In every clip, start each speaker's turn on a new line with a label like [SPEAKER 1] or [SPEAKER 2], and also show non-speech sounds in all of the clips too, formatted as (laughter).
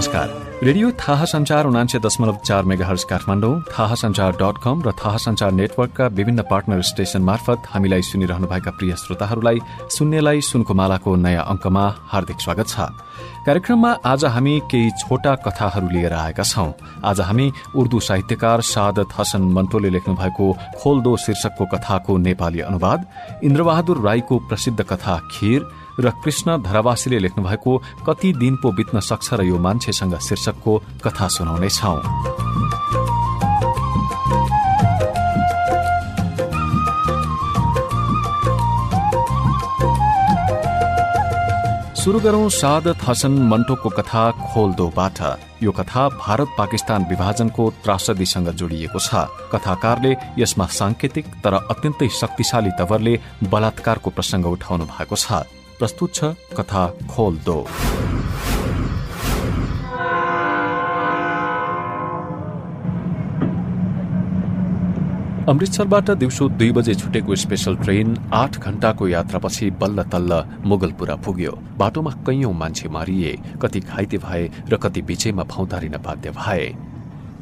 [SPEAKER 1] नमस्कार। रेडियो थाहा संचार उनान्से दशमलव चार मेगाहर्स काठमाडौँ थाहा संचार डट कम र थाहा संचार नेटवर्कका विभिन्न पार्टनर स्टेशन मार्फत हामीलाई सुनिरहनुभएका प्रिय श्रोताहरूलाई सुन्नेलाई सुनको मालाको नयाँ अङ्कमा हार्दिक स्वागत छ। कार्यक्रममा आज हामी केही छोटा कथाहरू लिएर आएका छौं। आज हामी उर्दू साहित्यकार सादत हसन मन्टोले लेख्नु भएको खोलदो शीर्षकको कथाको नेपाली अनुवाद इन्द्रबहादुर राईको प्रसिद्ध कथा खीर र कृष्ण धरावासीले लेख्नु भएको कति दिन पो बित्न सक्छ र यो मान्छेसँग शीर्षकको कथा सुनाउनेछौ शुरू गरौं सादत हसन मन्टोको कथा खोलदोबाट यो कथा भारत पाकिस्तान विभाजनको त्रासदीसँग जोडिएको छ। कथाकारले यसमा सांकेतिक तर अत्यन्तै शक्तिशाली तवरले बलात्कारको प्रसंग उठाउनु भएको छ। प्रस्तुत छ कथा खोल दो। अमृतसरबाट दिउँसो दुई बजे छुटेको स्पेशल ट्रेन आठ घण्टाको यात्रापछि बल्ल तल्ल मुगलपुरा पुग्यो। बाटोमा कैयौं मान्छे मारिए कति घाइते भए र कति बिचैमा फौतारिन बाध्य भए।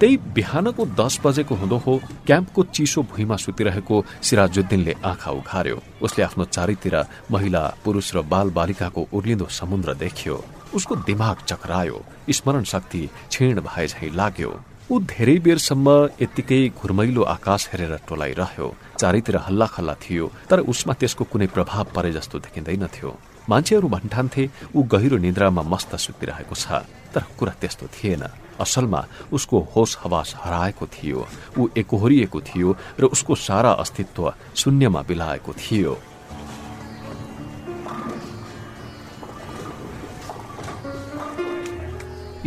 [SPEAKER 1] त्यही बिहानको दस बजेको हुँदो हो क्याम्पको चिसो भुइँमा सुतिरहेको सिराजुद्दिनले आँखा उघार्यो। उसले आफ्नो चारैतिर महिला पुरूष र बाल बालिकाको उर्लिँदो समुद्र देख्यो। उसको दिमाग चक्रायो। स्मरण शक्ति क्षीण भए झै लाग्यो। ऊ धेरै बेरसम्म यत्तिकै घुर्मैलो आकाश हेरेर टोलाइरह्यो। चारैतिर हल्ला खल्ला थियो तर उसमा त्यसको कुनै प्रभाव परे जस्तो देखिँदैनथ्यो मान्छेहरू भन्ठान्थे ऊ गहिरो निद्रामा मस्त सुतिरहेको छ। तर कुरा त्यस्तो थिएन। असलमा उसको होस हवास हराएको थियो ऊ एकोहोरिएको थियो र उसको सारा अस्तित्व शून्यमा बिलाएको थियो।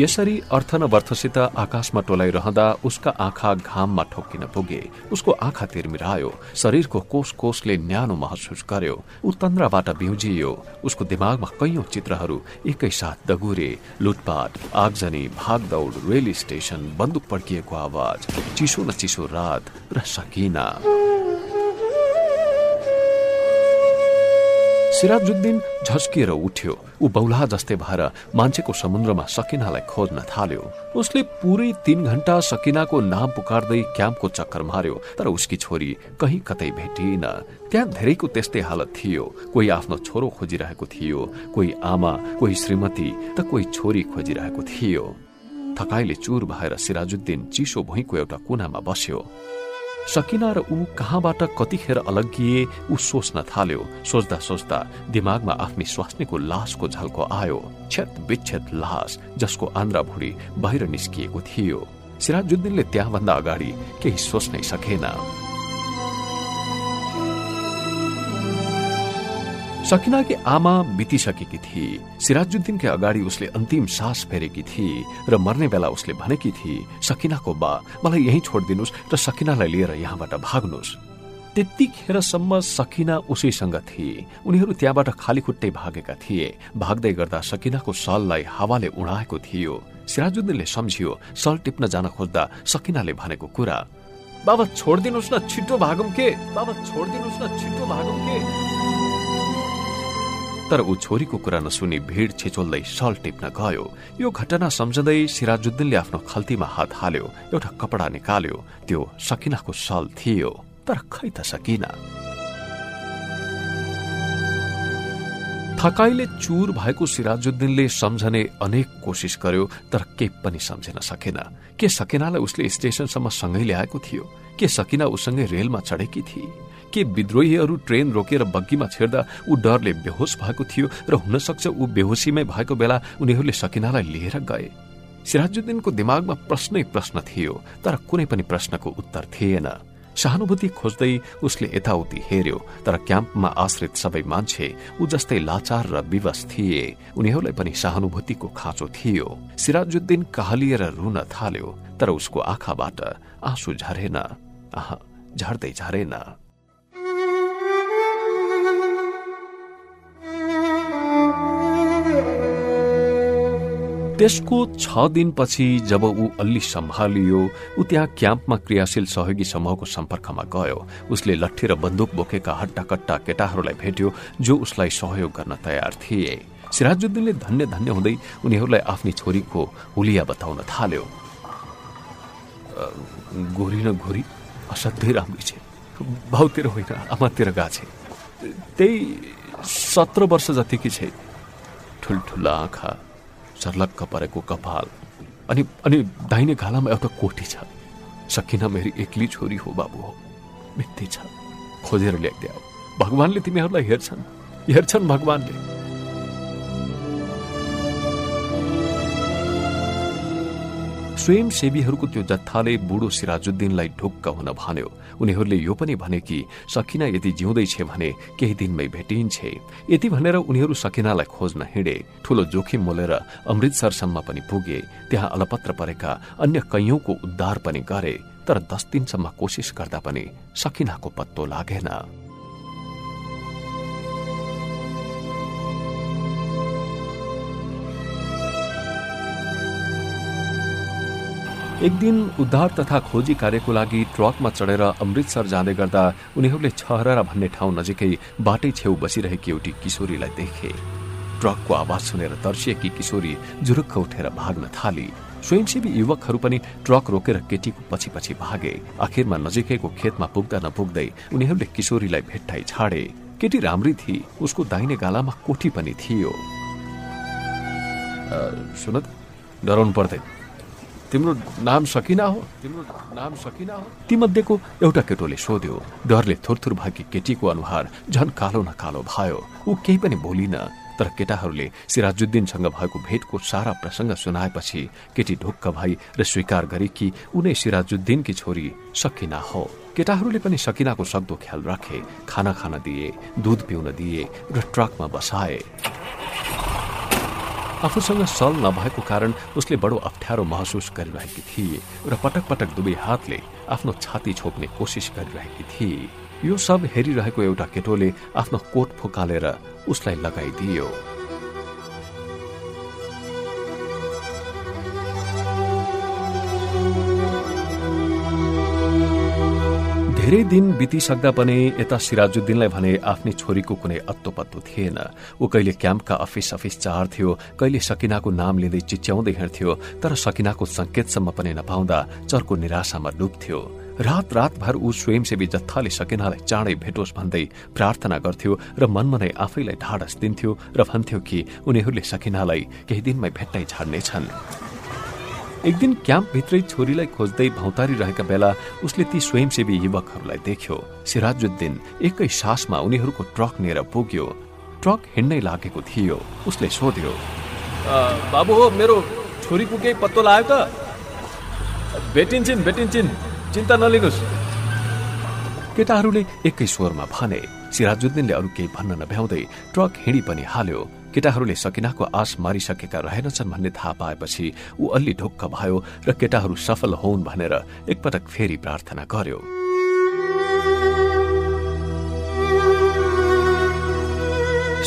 [SPEAKER 1] यसरी अर्थनवर्थसित आकाशमा टोलाइरहँदा उसका आँखा घाममा ठोक्किन पुगे। उसको आँखा तिर्मिरायो। शरीरको कोष कोषले न्यानो महसुस गर्यो। ऊ तन्द्राबाट बिउजियो। उसको दिमागमा कैयौं चित्रहरू एकैसाथ दगुरे। लुटपाट आगजनी भागदौड रेल स्टेशन बन्दुक पड्किएको आवाज चिसो न चिसो रात र सकिना। सिराजुद्दिन झस्किएर उठ्यो। ऊ बौला जस्तै भएर मान्छेको समुद्रमा सकिनालाई खोज्न थाल्यो। उसले पुरै तीन घण्टा सकिनाको नाम पुकार्दै क्याम्पको चक्कर मार्यो तर उसकी छोरी कहीँ कतै भेटिएन। त्यहाँ धेरैको त्यस्तै हालत थियो। कोही आफ्नो छोरो खोजिरहेको थियो कोही आमा कोही श्रीमती त कोही छोरी खोजिरहेको थियो। थकाइले चुर भएर सिराजुद्दिन चिसो भुइँको एउटा कुनामा बस्यो। सकिना र ऊ कहाँबाट कतिखेर अलग्गिए ऊ सोच्न थाल्यो। सोच्दा सोच्दा दिमागमा आफ्नै स्वास्नीको लासको झल्को आयो। छेत विच्छेद लास जसको आन्द्रा भुडी बाहिर निस्किएको थियो। सिराजुद्दिनले त्यहाँभन्दा अगाडि केही सोच्नै सकेन। सकिनाकी आमा बितिसकेकी थिए सिराजुद्दिनकै अगाडि उसले अन्तिम सास फेरेकी थिए र मर्ने बेला उसले भनेकी थिए सकिनाको बा मलाई यही छोडिदिनुहोस् र सकिनालाई लिएर यहाँबाट भाग्नुहोस्। त्यतिखेरसम्म सकिना उसैसँग थिए उनीहरू त्यहाँबाट खाली खुट्टै भागेका थिए। भाग्दै गर्दा सकिनाको सललाई हावाले उडाएको थियो। सिराजुद्दिनले सम्झियो सल टिप्न जान खोज्दा सकिनाले भनेको कुरा बाबा छोडिदिनुहोस् न छिटो भागौँ के? बाबा छोडिदिनुहोस् न छिटो भागौँ के? तर ऊ छोरीको कुरा नसुनी भीड़ छिचोल्दै सल टिप्न गयो। यो घटना सम्झँदै सिराजुद्दिनले आफ्नो खल्तीमा हात हाल्यो एउटा कपडा निकाल्यो त्यो सकिनाको सल थियो तर खै त सकिन। थकाईले चुर भएको सिराजुद्दिनले सम्झने अनेक कोसिस गर्यो तर केही पनि सम्झिन सकेन। के सकिनालाई उसले स्टेशनसम्म सँगै ल्याएको थियो? के सकिना उसँगै रेलमा चढेकी थिए के विद्रोहीहरू ट्रेन रोकेर बग्गीमा छेड्दा ऊ डरले बेहोस भएको थियो र हुन सक्छ ऊ बेहोसीमै भएको बेला उनीहरूले सकिनालाई लिएर गए। सिराजुद्दिनको दिमागमा प्रश्नै प्रश्न थियो तर कुनै पनि प्रश्नको उत्तर थिएन। सहानुभूति खोज्दै उसले यताउति हेर्यो तर क्याम्पमा आश्रित सबै मान्छे ऊ जस्तै लाचार र विवश थिए। उनीहरूलाई पनि सहानुभूतिको खाँचो थियो। सिराजुद्दिन कहलिएर रुन थाल्यो तर उसको आँखाबाट आँसु झरेन। झर्दै झरेन। त्यसको छ दिनपछि जब ऊ अल्ली सम्हालियो ऊ त्यहाँ क्याम्पमा क्रियाशील सहयोगी समूहको सम्पर्कमा गयो। उसले लट्ठी र बन्दुक बोकेका हट्टा कट्टा केटाहरूलाई भेट्यो जो उसलाई सहयोग गर्न तयार थिए। सिराजुद्दिनले धन्य धन्य हुँदै उनीहरूलाई आफ्नी छोरीको हुलिया बताउन थाल्यो। गोरी न गोरी असाध्यै राम्री छे। भाउतिर होइन आमातिर गाछे त्यही सत्र वर्ष जतिकी छे। ठुल्ठुला आँखा सर्लक्क परेको कपाल। अनि अनि दाहिने घालामा एउटा कोठी छ। सकिन मेरी एक्ली छोरी हो बाबु हो। मित्ती छ। खोजेर ल्याइदिया भगवान्ले तिमीहरूलाई हेर्छन्। हेर्छन् भगवान्ले। स्वयंसेवीहरूको त्यो जत्थाले बुढो सिराजुद्दिनलाई ढुक्क हुन भन्यो उनीहरूले यो पनि भने कि सकिना यदि जिउँदैछ भने केही दिनमै भेटिन्छे यति भनेर उनीहरू सकिनालाई खोज्न हिँडे ठूलो जोखिम मोलेर अमृतसरसम्म पनि पुगे त्यहाँ अलपत्र परेका अन्य कैयौंको उद्धार पनि गरे तर दस दिनसम्म कोसिस गर्दा पनि सकिनाको पत्तो लागेन एक दिन उद्धार तथा खोजी कार्यको लागि ट्रकमा चढेर अमृतसर जाँदै गर्दा उनीहरूले छहरा भन्ने ठाउँ नजिकै बाटै छेउ बसिरहेकी एउटी किशोरीलाई देखे। ट्रकको आवाज सुनेर तर्सिएकी किशोरी जुरुक्क उठेर भाग्न थाली। स्वयंसेवी युवकहरू पनि ट्रक रोकेर केटीको पछि पछि भागे। आखिरमा नजिकैको खेतमा पुग्दा नपुग्दै उनीहरूले किशोरीलाई भेट्टाई छाडे। केटी राम्री थिए उसको दाहिने गालामा कोठी पनि थियो। सुन डराउनु पर्दैन। तिम्रो नाम सकिना हो? तिम्रो नाम सकिना हो? तीमध्येको एउटा केटोले सोध्यो डरले थुरथुर भएकी केटीको अनुहार झन कालो न कालो भयो। ऊ केही पनि बोलिन तर केटाहरूले सिराजुद्दिनसँग भएको भेटको सारा प्रसङ्ग सुनाएपछि केटी ढुक्क भई र स्वीकार गरे कि उनै सिराजुद्दिनकी छोरी सकिना हो। केटाहरूले पनि सकिनाको सक्दो ख्याल राखे खाना खान दिए दूध पिउन दिए र ट्रकमा बसाए। आफूसँग सल नभएको कारण उसले बडो अप्ठ्यारो महसुस गरिरहेकी थिए र पटक पटक दुवै हातले आफ्नो छाती छोप्ने कोसिस गरिरहेकी थिए। यो सब हेरिरहेको एउटा केटोले आफ्नो कोट फुकालेर उसलाई लगाइदियो। धेरै दिन बितिसक्दा पनि यता सिराजुद्दिनलाई भने आफ्नै छोरीको कुनै अत्तो पत्तो थिएन। ऊ कहिले क्याम्पका अफिस अफिस चाहर्थ्यो कहिले सकिनाको नाम लिँदै चिच्याउँदै हिँड्थ्यो तर सकिनाको संकेतसम्म पनि नपाउँदा चर्को निराशामा डुब्थ्यो। रात रातभर ऊ स्वयंसेवी जत्थाले सकिनालाई चाँडै भेटोस् भन्दै प्रार्थना गर्थ्यो र मनमा नै आफैलाई ढाडस दिन्थ्यो र भन्थ्यो कि उनीहरूले सकिनालाई केही दिनमै भेट्टाइ छाड्नेछन्। एक दिन क्याम्पभित्रै छोरीलाई खोज्दै भौतारी रहेका बेला उसले ती स्वयंसेवी युवकहरूलाई देख्यो। सिराजुद्दिन एकै सासमा उनीहरूको ट्रक लिएर पुग्यो। ट्रक हिँड्नै लागेको थियो। उसले सोध्यो
[SPEAKER 2] बाबु हो मेरो छोरीको केही पत्तो लाग्यो त? भेटिन्छन् भेटिन्छन्। चिन्ता नलिनुहोस्।
[SPEAKER 1] केटाहरूले एकै स्वरमा भने। सिराजुद्दिनले अरू केही भन्न नभ्याउँदै ट्रक हिँडी पनि हाल्यो। केटाहरूले सकिनाको आश मारिसकेका रहेनछन् भन्ने थाहा पाएपछि ऊ अलि ढुक्क भयो र केटाहरू सफल होउन् भनेर एकपटक फेरि प्रार्थना गर्यो।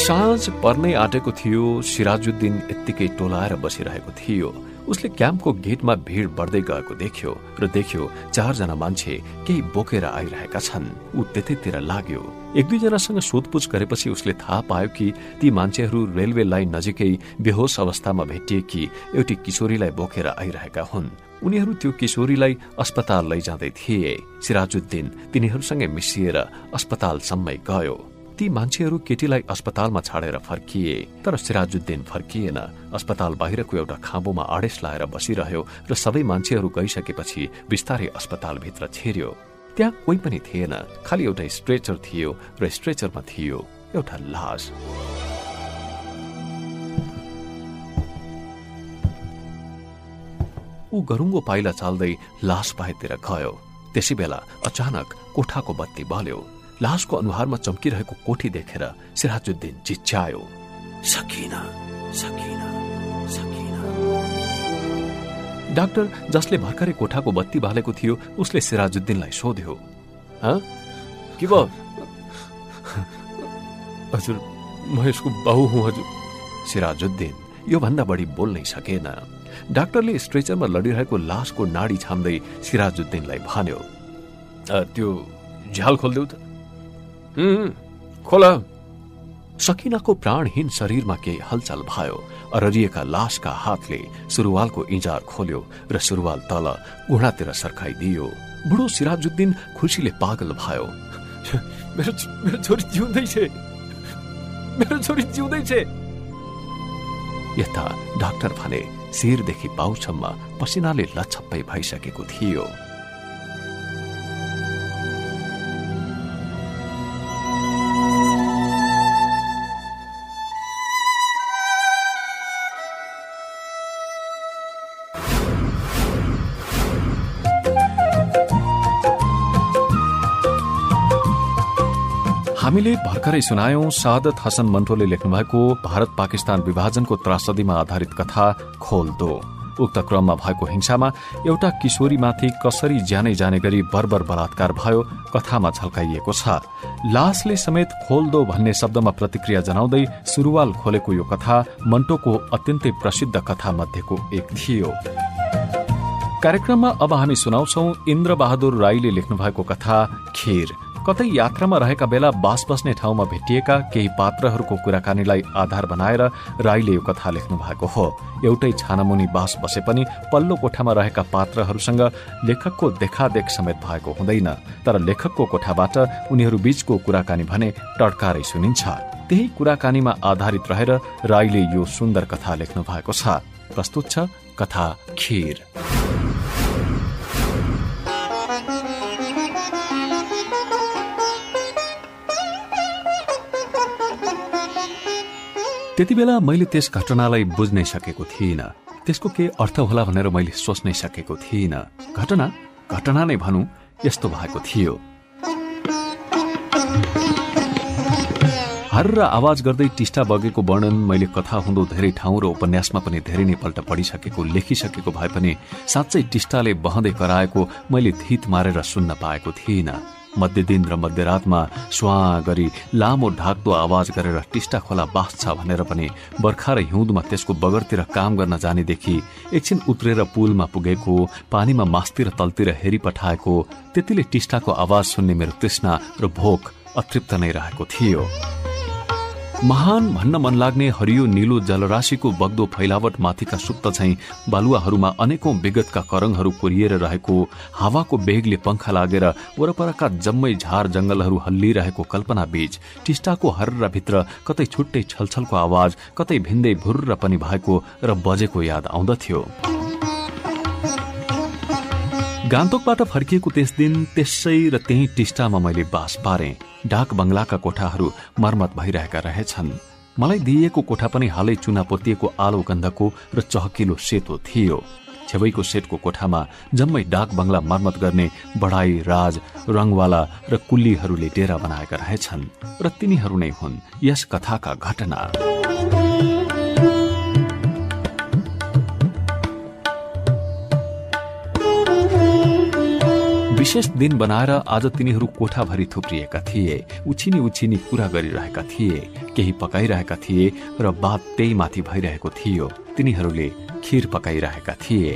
[SPEAKER 1] साँझ पर्नै आँटेको थियो सिराजुद्दिन यत्तिकै टोलाएर बसिरहेको थियो। उसले क्याम्पको गेटमा भीड़ बढ्दै गएको देख्यो र देख्यो चारजना मान्छे केही बोकेर आइरहेका छन्। ऊ त्यतैतिर लाग्यो। एक दुईजनासँग सोधपुछ गरेपछि उसले थाहा पायो कि ती मान्छेहरू रेलवे लाइन नजिकै बेहोस अवस्थामा भेटिएकी एउटी किशोरीलाई बोकेर आइरहेका हुन्। उनीहरू त्यो किशोरीलाई अस्पताल लैजाँदै थिए। सिराजुद्दिन तिनीहरूसँगै मिसिएर अस्पतालसम्मै गयो। ती मान्छेहरू केटीलाई अस्पतालमा छाडेर फर्किए तर सिराजुद्दिन फर्किएन। अस्पताल बाहिरको एउटा खाँबोमा आडेस लाएर बसिरह्यो र सबै मान्छेहरू गइसकेपछि बिस्तारै अस्पतालभित्र छिर्यो। त्यहाँ कोही पनि थिएन खालि एउटा स्ट्रेचर थियो र स्ट्रेचरमा थियो एउटा लास। ऊ गरुङ्गो पाइला चाल्दै लास बाहिरतिर गयो। त्यसै बेला अचानक कोठाको बत्ती बल्यो। लासको अनुहारमा चम्किरहेको कोठी देखेर सिराजुद्दिन चिच्यायो। सकिन सकिन सकिन। डाक्टर जसले भर्खरै कोठाको बत्ती बालेको थियो उसले सिराजुद्दिनलाई सोध्यो
[SPEAKER 2] के भयो? हजुर म यसको बाहु हुँ हजुर।
[SPEAKER 1] सिराजुद्दिन योभन्दा बढी बोल्नै सकेन। डाक्टरले स्ट्रेचरमा लडिरहेको लासको नाडी छाम्दै सिराजुद्दिनलाई भन्यो
[SPEAKER 2] त्यो झ्याल खोलिदेऊ त। खोला।
[SPEAKER 1] सकिनाको प्राणहीन शरीरमा केही हलचल भयो। अररिएका लासका हातले सुरुवालको इजार खोल्यो र सुरुवाल तल घुँडातिर सर्खाइदियो। बुढो सिराजुद्दिन खुसीले पागल भयो। (laughs)
[SPEAKER 2] मेरो मेरो छोरी जिउँदैछ मेरो छोरी जिउँदैछ
[SPEAKER 1] यता डाक्टर भने शिरदेखि पाउसम्म पसिनाले लछप्पै भइसकेको थियो। हामीले भर्खरै सुनायौं सादत हसन मन्टोले लेख्नु भएको भारत पाकिस्तान विभाजनको त्रासदीमा आधारित कथा खोल दो। उक्त क्रममा भएको हिंसामा एउटा किशोरीमाथि कसरी ज्यानै जाने गरी बर्बर बलात्कार भयो कथामा झल्काइएको छ। लासले समेत खोल दो भन्ने शब्दमा प्रतिक्रिया जनाउँदै सुरुवाल खोलेको यो कथा मन्टोको अत्यन्तै प्रसिद्ध कथा मध्येको एक थियो। कार्यक्रममा अब हामी सुनाउँछौ इन्द्र बहादुर राईले लेख्नु भएको कथा खीर। कतै यात्रामा रहेका बेला बास बस्ने ठाउँमा भेटिएका केही पात्रहरूको कुराकानीलाई आधार बनाएर राईले यो कथा लेख्नु भएको हो। एउटै छानामुनि बास बसे पनि पल्लो कोठामा रहेका पात्रहरूसँग लेखकको देखादेख समेत भएको हुँदैन तर लेखकको कोठाबाट उनीहरू बीचको कुराकानी भने टड्कारै सुनिन्छ। त्यही कुराकानीमा आधारित रहेर राईले यो सुन्दर कथा लेख्नु भएको छ। प्रस्तुत छ कथा खीर। त्यति बेला मैले त्यस घटनालाई बुझ्नै सकेको थिइनँ। त्यसको के अर्थ होला भनेर मैले सोच्नै सकेको थिइनँ। घटना घटना नै भनौँ यस्तो भएको थियो। हर र आवाज गर्दै टिस्टा बगेको वर्णन मैले कथा हुँदो धेरै ठाउँ र उपन्यासमा पनि धेरै नै पल्ट पढिसकेको लेखिसकेको भए पनि साँच्चै टिस्टाले बहँदै कराएको मैले धित मारेर सुन्न पाएको थिइनँ। मध्यदिन र मध्यरातमा स्वा गरी लामो ढाक्दो आवाज गरेर टिस्टा खोला बाँच्छ भनेर पनि बर्खा र हिउँदमा त्यसको बगरतिर काम गर्न जानेदेखि एकछिन उत्रेर पुलमा पुगेको पानीमा मास्तिर तलतिर हेरिपठाएको त्यतिले टिस्टाको आवाज सुन्ने मेरो तृष्णा र भोक अतृप्त नै रहेको थियो। महान भन्न मन लाग्ने हरियो निलो जलराशिको बग्दो फैलावट माथिका सुप्त झैं बालुवाहरूमा अनेकौं विगतका करङहरू कोरिएर रहेको हावाको बेगले पंखा लागेर वरपरका जम्मै झार जंगलहरू हल्लिरहेको कल्पना बीच टिस्टाको हर्र भित्र कतै छुट्टै छलछलको आवाज कतै भिन्दै भुर्र पनि भएको र बजेको याद आउँदथ्यो। गान्तोकबाट फर्किएको त्यस दिन त्यसै र त्यही टिस्टामा मैले बास पारे। डाक बंगलाका कोठाहरू मर्मत भइरहेका रहेछन्। मलाई दिइएको कोठा पनि हालै चुना पोतिएको आलो गन्धको र चहकिलो सेतो थियो। छेवैको सेटको कोठामा जम्मै डाक बंगला मर्मत गर्ने बढाई राज रङवाला र कुल्लीहरूले डेरा बनाएका रहेछन् र तिनीहरू नै हुन् यस कथाका घटना। विशेष दिन बनाएर आज तिनीहरू कोठाभरि थुप्रिएका थिए उछिनी उछिनी कुरा गरिरहेका थिए केही पकाइरहेका थिए र बात त्यही माथि भइरहेको थियो। तिनीहरूले खिर पकाइरहेका थिए।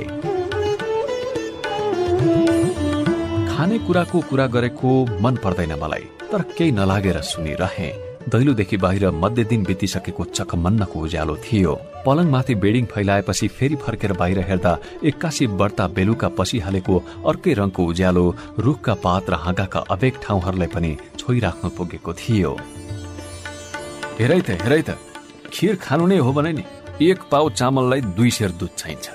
[SPEAKER 1] खाने कुराको कुरा गरेको मन पर्दैन मलाई तर केही नलागेर सुनिरहे। दैलोदेखि बाहिर मध्य दिन बितिसकेको चकमन्नको उज्यालो थियो। पलङमाथि बेडिङ फैलाएपछि फेरि फर्केर बाहिर हेर्दा एक्कासी बढ्ता बेलुका पसिहालेको अर्कै रङको उज्यालो रुखका पात र हाँगाका अभेक ठाउँहरूलाई पनि छोइराख्नु पुगेको थियो।
[SPEAKER 2] हेरै त हेरै त खिर खानु नै हो भने नि एक पाउ चामललाई दुई सेर दुध चाहिन्छ।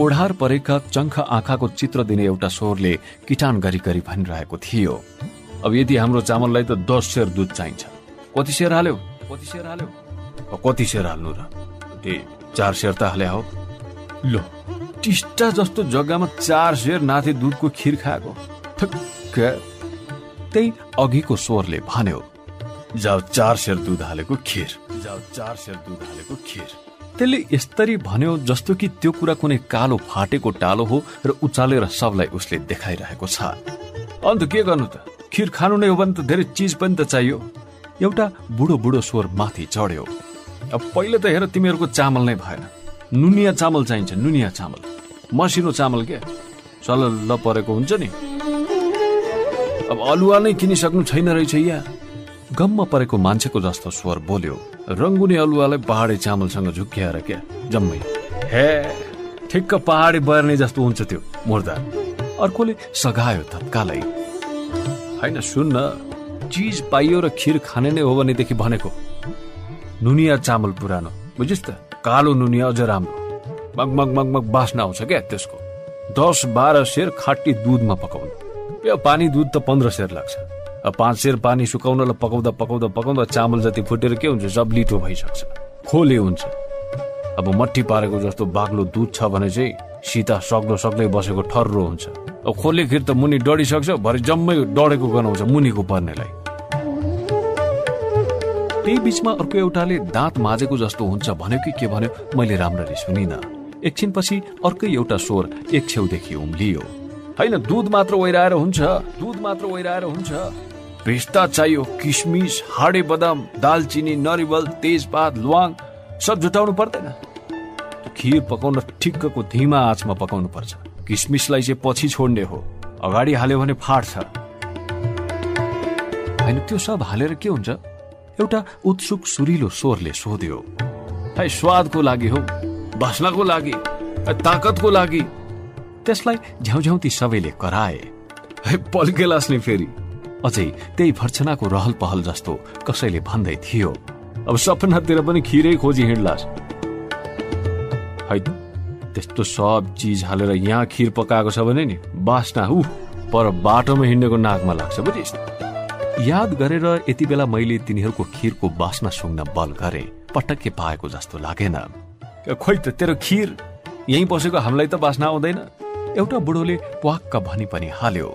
[SPEAKER 1] ओढार परेका चङ्ख आँखाको चित्र दिने एउटा स्वरले किटान गरी गरी भनिरहेको थियो।
[SPEAKER 2] अब यदि हाम्रो चामललाई त दस सेर दुध चाहिन्छ। कति सेर हाल्यो? कति सेर हाल्यो? कति सेर हाल्नु र? ए चार सेर त हाले हो ल टिस्टा जस्तो जग्गामा चार सेर नाथे दुधको खिर खाएको।
[SPEAKER 1] त्यही अघिको स्वरले भन्यो
[SPEAKER 2] जाऊ चार सेर दुध हालेको खिर। जाऊ चार सेर दुध हालेको खिर।
[SPEAKER 1] त्यसले यस्तरी भन्यो जस्तो कि त्यो कुरा कुनै कालो फाटेको टालो हो र उचालेर सबलाई उसले देखाइरहेको छ।
[SPEAKER 2] अन्त के गर्नु त? खिर खानु नै हो भने त धेरै चिज पनि त चाहियो।
[SPEAKER 1] एउटा बुढो बुढो स्वर माथि चढ्यो।
[SPEAKER 2] अब पहिले त हेर तिमीहरूको चामल नै भएन। नुनिया चामल चाहिन्छ नुनिया चामल। मसिनो चामल के? ल परेको हुन्छ नि। अब अलुवा नै किनिसक्नु छैन रहेछ या।
[SPEAKER 1] गम्म परेको मान्छेको जस्तो स्वर बोल्यो। रङ्गुनी अलुवालाई पहाडी चामलसँग झुक्क्याएर क्या जम्मै। हे ठिक्क पहाडी बर्ने जस्तो हुन्छ त्यो मुर्दा। अर्कोले सघायो तत्कालै। होइन सुन्न। चिज पाइयो र खिर खाने नै हो भनेदेखि भनेको। नुनिया चामल पुरानो बुझिस् त? कालो नुनिया अझ राम्रो। मग मग मग मग बास्ना आउँछ क्या त्यसको। दस बाह्र सेर खाटी दुधमा पकाउनु। यो पानी दुध त पन्ध्र सेर लाग्छ। अब पाँच सेर पानी सुकाउनलाई पकाउँदा पकाउँदा पकाउँदा चामल जति फुटेर के हुन्छ? सब लिटो भइसक्छ। खोले हुन्छ। अब मट्टी पारेको जस्तो बाग्लो दुध छ भने चाहिँ सीता सक्लो सक्लै बसेको ठर्रो हुन्छ। अब खोले खिर त मुनि डढिसक्छ भरे जम्मै डढेको गनाउँछ मुनिको पर्नेलाई। त्यही बीचमा अर्को एउटाले दाँत माझेको जस्तो हुन्छ भन्यो कि के भन्यो मैले राम्ररी सुनिन। एकछिनपछि अर्कै एउटा स्वर एक छेउदेखि उम्लियो। होइन दुध मात्र ओइराएर हुन्छ दुध मात्र ओइराएर हुन्छ। पिस्ता चाहियो किसमिस हाडे बदाम दालचिनी नरिवल तेजपात ल्वाङ सब जुटाउनु पर्दैन। खिर पकाउन ठिक्कको धिमा आँचमा पकाउनु पर्छ। किसमिसलाई चाहिँ पछि छोड्ने हो। अगाडि हाल्यो भने फाट्छ होइन त्यो सब हालेर के हुन्छ? एउटा उत्सुक सुरिलो स्वरले सोध्यो है स्वादको लागि हो बस्नको लागि ताकतको लागि? त्यसलाई झ्याउझ्याउती सबैले कराए। है पल्के लास्ने फेरि। अझै त्यही भर्छनाको रहल पहल जस्तो कसैले भन्दै थियो। अब सपनातिर पनि खिरै खोजी हिँड्लास्। है त्यस्तो सब चिज हालेर यहाँ खिर पकाएको छ भने नि बास्ना ऊ पर बाटोमा हिँडेको नाकमा लाग्छ बुझिस्। याद गरेर यति बेला मैले तिनीहरूको खिरको बास्ना सुङ्न बल गरे पटक्कै पाएको जस्तो लागेन। खोइ त तेरो खिर यहीँ बसेको हामीलाई त बास्ना आउँदैन। एउटा बुढोले प्वाक्क भनी पनि हाल्यो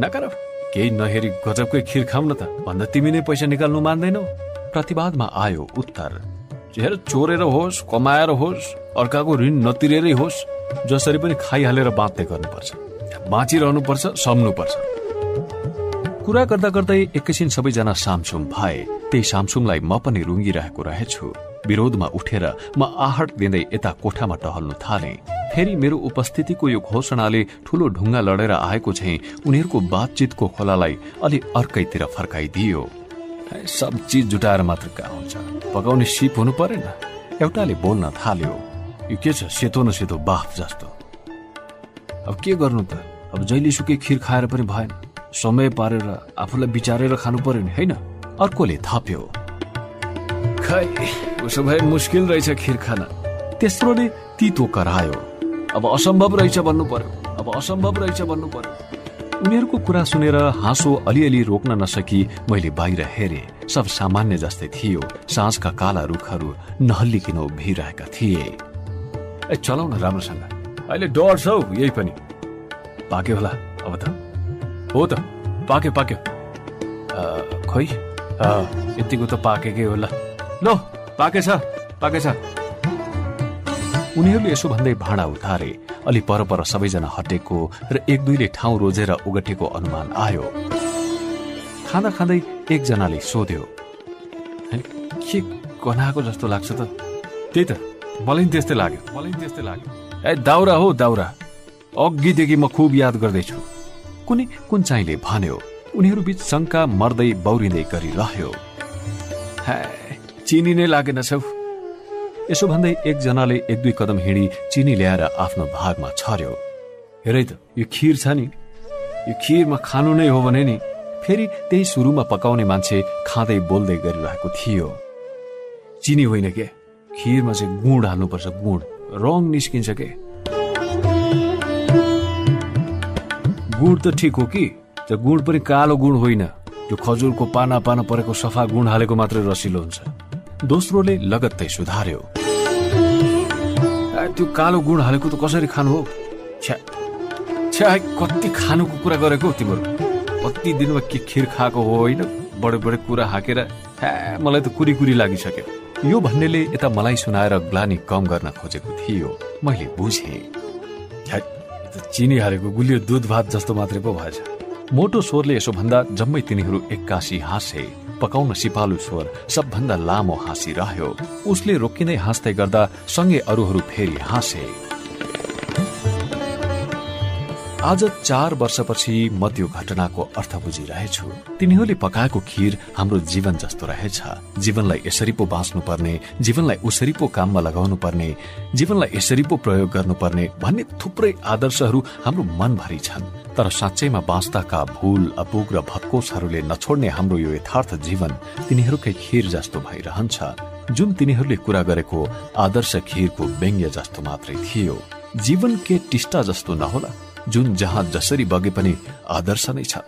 [SPEAKER 1] नकर केही नहेरी गजबकै खिर खाऊ न त भन्दा तिमी नै पैसा निकाल्नु मान्दैनौ। प्रतिवादमा आयो उत्तर हेर चोरेर होस् कमाएर होस् अर्काको ऋण नतिरेरै होस् जसरी पनि खाइहालेर बाँच्दै गर्नुपर्छ। बाँचिरहनुपर्छ सम्नुपर्छ। कुरा गर्दा गर्दै एकैछिन सबैजना सामसुम भए। त्यही सामसुङलाई म पनि रुङ्गिरहेको रहेछु। विरोधमा उठेर म आहट दिँदै यता कोठामा टहल्नु थाले। फेरि मेरो उपस्थितिको यो घोषणाले ठूलो ढुङ्गा लडेर आएको चाहिँ उनीहरूको बातचितको खोलालाई अलि अर्कैतिर फर्काइदियो। सब चिज जुटाएर मात्र कहाँ हुन्छ? पकाउने सिप हुनु परेन। एउटाले बोल्न थाल्यो यो के छ? सेतो न सेतो बाफ जस्तो। अब के गर्नु त? अब जहिले सुकै खिर खाएर पनि भएन। समय पारेर आफूलाई विचारेर खानु पर्यो नि होइन? अर्कोले थप्यो। खै उसो भए मुस्किल रहेछ खिर खान। तेस्रोले तितो करायो। अब असम्भव रहेछ भन्नु पर्यो। अब असम्भव रहेछ भन्नु पर्यो। उनीहरूको कुरा सुनेर हाँसो अलिअलि रोक्न नसकी मैले बाहिर हेरे। सब सामान्य जस्तै थियो। साँझका काला रुखहरू नहल्लिकिन उभिरहेका थिए। ए चलाउ न राम्रोसँग। अहिले डर छ यही पनि। पाक्यो होला अब त। हो त पाक्यो पाक्यो। खोइ यतिको त पाकेकै होला। ल पाकेछ पाकेछ उनीहरूले यसो भन्दै भाँडा उतारे अलि पर पर सबैजना हटेको र एक दुईले ठाउँ रोजेर उगटेको अनुमान आयो। खाँदा खाँदै एकजनाले सोध्यो के गनाएको जस्तो लाग्छ त? त्यही त मलाई त्यस्तै लाग्यो। मलाई त्यस्तै लाग्यो। ए दाउरा हो दाउरा। अघिदेखि म खुब याद गर्दैछु। कुनै कुन चाहिँले भन्यो उनीहरू बीच शङ्का मर्दै बौरिँदै गरिरह्यो चिनी नै लागेन छौ। यसो भन्दै एकजनाले एक दुई कदम हिँडी चिनी ल्याएर आफ्नो भागमा छर्यो। हेरै त यो खिर छ नि। यो खिरमा खानु नै हो भने नि फेरि त्यही सुरुमा पकाउने मान्छे खाँदै बोल्दै गरिरहेको थियो। चिनी होइन के? खिरमा चाहिँ गुड हाल्नुपर्छ गुड। रङ निस्किन्छ के? गुड त ठिक हो कि? त्यो गुड पनि कालो गुण होइन। त्यो खजुरको पाना पाना परेको सफा गुण हालेको मात्रै रसिलो हुन्छ। दोस्रोले लगत्तै सुधार्यो। त्यो कालो गुण हालेको त कसरी खानु हो? छ्या छ्या कति खानुको कुरा गरेको तिमीहरू कति दिनमा के खिर खाएको हो होइन? बडे बडे कुरा हाकेर मलाई त कुरी कुरी लागिसक्यो। यो भन्नेले यता मलाई सुनाएर ग्लानी कम गर्न खोजेको थियो। मैले बुझेँ। चिनी हालेको गुलियो दुध भात जस्तो मात्रै पो भएछ। मोटो स्वरले यसो भन्दा जम्मै तिनीहरू एक्कासी हाँसे पकाउन सिपालु स्वर सबभन्दा लामो हाँसिरह्यो। उसले रोकिँदै हाँस्दै गर्दा सँगै अरूहरू फेरि हाँसे। आज चार वर्षपछि म त्यो घटनाको अर्थ बुझिरहेछु। तिनीहरूले पकाएको खीर हाम्रो जीवन जस्तो रहेछ। जीवनलाई यसरी पो बाँच्नु पर्ने जीवनलाई उसरी पो काममा लगाउनु पर्ने जीवनलाई यसरी पो प्रयोग गर्नुपर्ने भन्ने थुप्रै आदर्शहरू हाम्रो मनभरि छन्। तर साँच्चैमा बाँच्दाका भूल अपुग र भत्कोसहरूले नछोड्ने हाम्रो यो यथार्थ जीवन तिनीहरूकै खीर जस्तो भइरहन्छ। जुन तिनीहरूले कुरा गरेको आदर्श खीरको व्यङ्ग्य जस्तो मात्रै थियो। जीवन के टिस्टा जस्तो नहोला। जुन जहाँ जसरी बगे पनि आदर्श नै छ।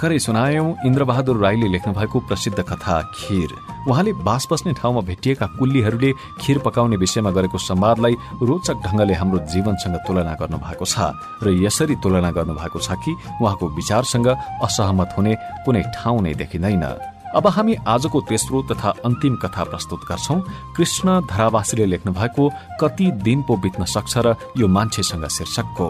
[SPEAKER 1] भर्खरै सुनायौं इन्द्रबहादुर राईले लेख्नु भएको प्रसिद्ध कथा खीर। उहाँले बास बस्ने ठाउँमा भेटिएका कुल्लीहरूले खीर पकाउने विषयमा गरेको संवादलाई रोचक ढंगले हाम्रो जीवनसँग तुलना गर्नु भएको छ र यसरी तुलना गर्नु भएको छ कि उहाँको विचारसँग असहमत हुने कुनै ठाउँ नै देखिँदैन। अब हामी आजको तेस्रो तथा अन्तिम कथा प्रस्तुत गर्छौ। कृष्ण धरावासीले लेख्नु भएको कति दिन पो बित्न सक्छ र यो मान्छेसँग शीर्षकको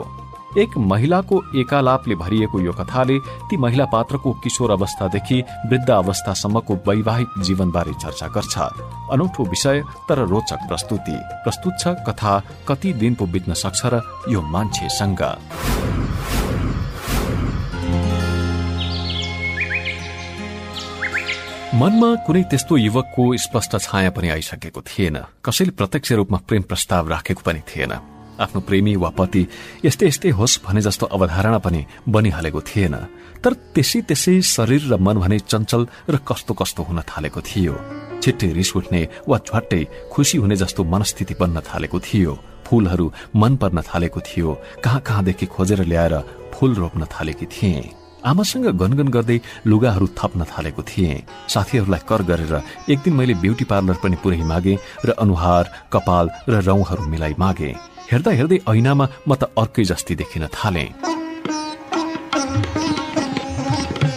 [SPEAKER 1] एक महिलाको एकालापले भरिएको यो कथाले ती महिला पात्रको किशोर अवस्थादेखि वृद्ध अवस्थासम्मको वैवाहिक जीवनबारे चर्चा गर्छ। अनौठो विषय तर रोचक प्रस्तुति। प्रस्तुत छ कथा कति दिन पो बित्न सक्छ र यो मान्छेसँग। मनमा कुनै त्यस्तो युवकको स्पष्ट छाया पनि आइसकेको थिएन। कसैले प्रत्यक्ष रूपमा प्रेम प्रस्ताव राखेको पनि थिएन। आफ्नो प्रेमी वा पति यस्तै यस्तै होस् भने जस्तो अवधारणा पनि बनिहालेको थिएन। तर त्यसै त्यसै शरीर र मन भने चञ्चल र कस्तो कस्तो हुन थालेको थियो। छिट्टै रिस उठ्ने वा झट्टै खुसी हुने जस्तो मनस्थिति बन्न थालेको थियो। फूलहरू मन पर्न थालेको थियो। कहाँ कहाँदेखि खोजेर ल्याएर फूल रोप्न थालेकी थिए। आमासँग गनगन गर्दै लुगाहरू थप्न थालेको थिए। साथीहरूलाई कर गरेर एक दिन मैले ब्युटी पार्लर पनि पुरै मागे र अनुहार कपाल र रौंहरू मिलाई मागे। हेर्दा हेर्दै ऐनामा म त अर्कै जस्ती देखिन थाले।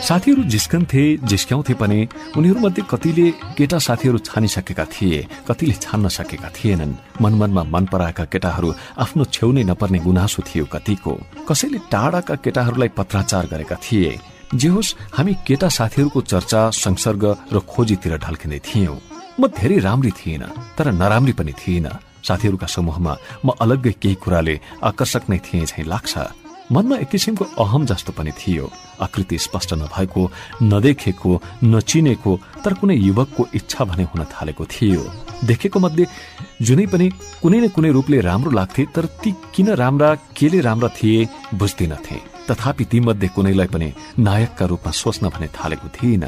[SPEAKER 1] साथीहरू जिस्कन्थे जिस्क्याउँथे पनि उनीहरूमध्ये कतिले केटा साथीहरू छानिसकेका थिए कतिले छान्न सकेका थिएनन्। मनमनमा मन पराएका केटाहरू आफ्नो छेउ नै नपर्ने गुनासो थियो कतिको। कसैले टाढाका केटाहरूलाई पत्राचार गरेका थिए। जे होस् हामी केटा साथीहरूको चर्चा संसर्ग र खोजीतिर ढल्किँदै थियौं। म धेरै राम्री थिएन तर नराम्री पनि थिएन साथीहरूका समूहमा म अलग्गै केही कुराले आकर्षक नै थिए झै लाग्छ। मनमा एक किसिमको अहम जस्तो पनि थियो। आकृति स्पष्ट नभएको नदेखेको नचिनेको तर कुनै युवकको इच्छा भने हुन थालेको थियो। देखेको मध्ये जुनै पनि कुनै न कुनै रूपले राम्रो लाग्थे तर ती किन राम्रा केले राम्रा थिए बुझ्दिनथे। तथापि तीमध्ये कुनैलाई पनि नायकका रूपमा सोच्न भने थालेको थिइन।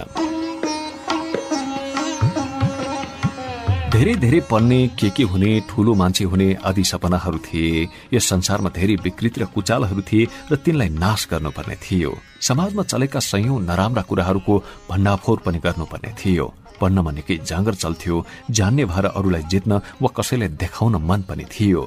[SPEAKER 1] धेरै धेरै पढ्ने के के हुने ठूलो मान्छे हुने आदि सपनाहरू थिए। यस संसारमा धेरै विकृति र कुचालहरू थिए र तिनलाई नाश गर्नुपर्ने थियो। समाजमा चलेका सयौं नराम्रा कुराहरूको भण्डाफोर पनि गर्नुपर्ने थियो। पढ्नमा निकै जाँगर चल्थ्यो जान्ने भएर अरूलाई जित्न वा कसैलाई देखाउन मन पनि थियो।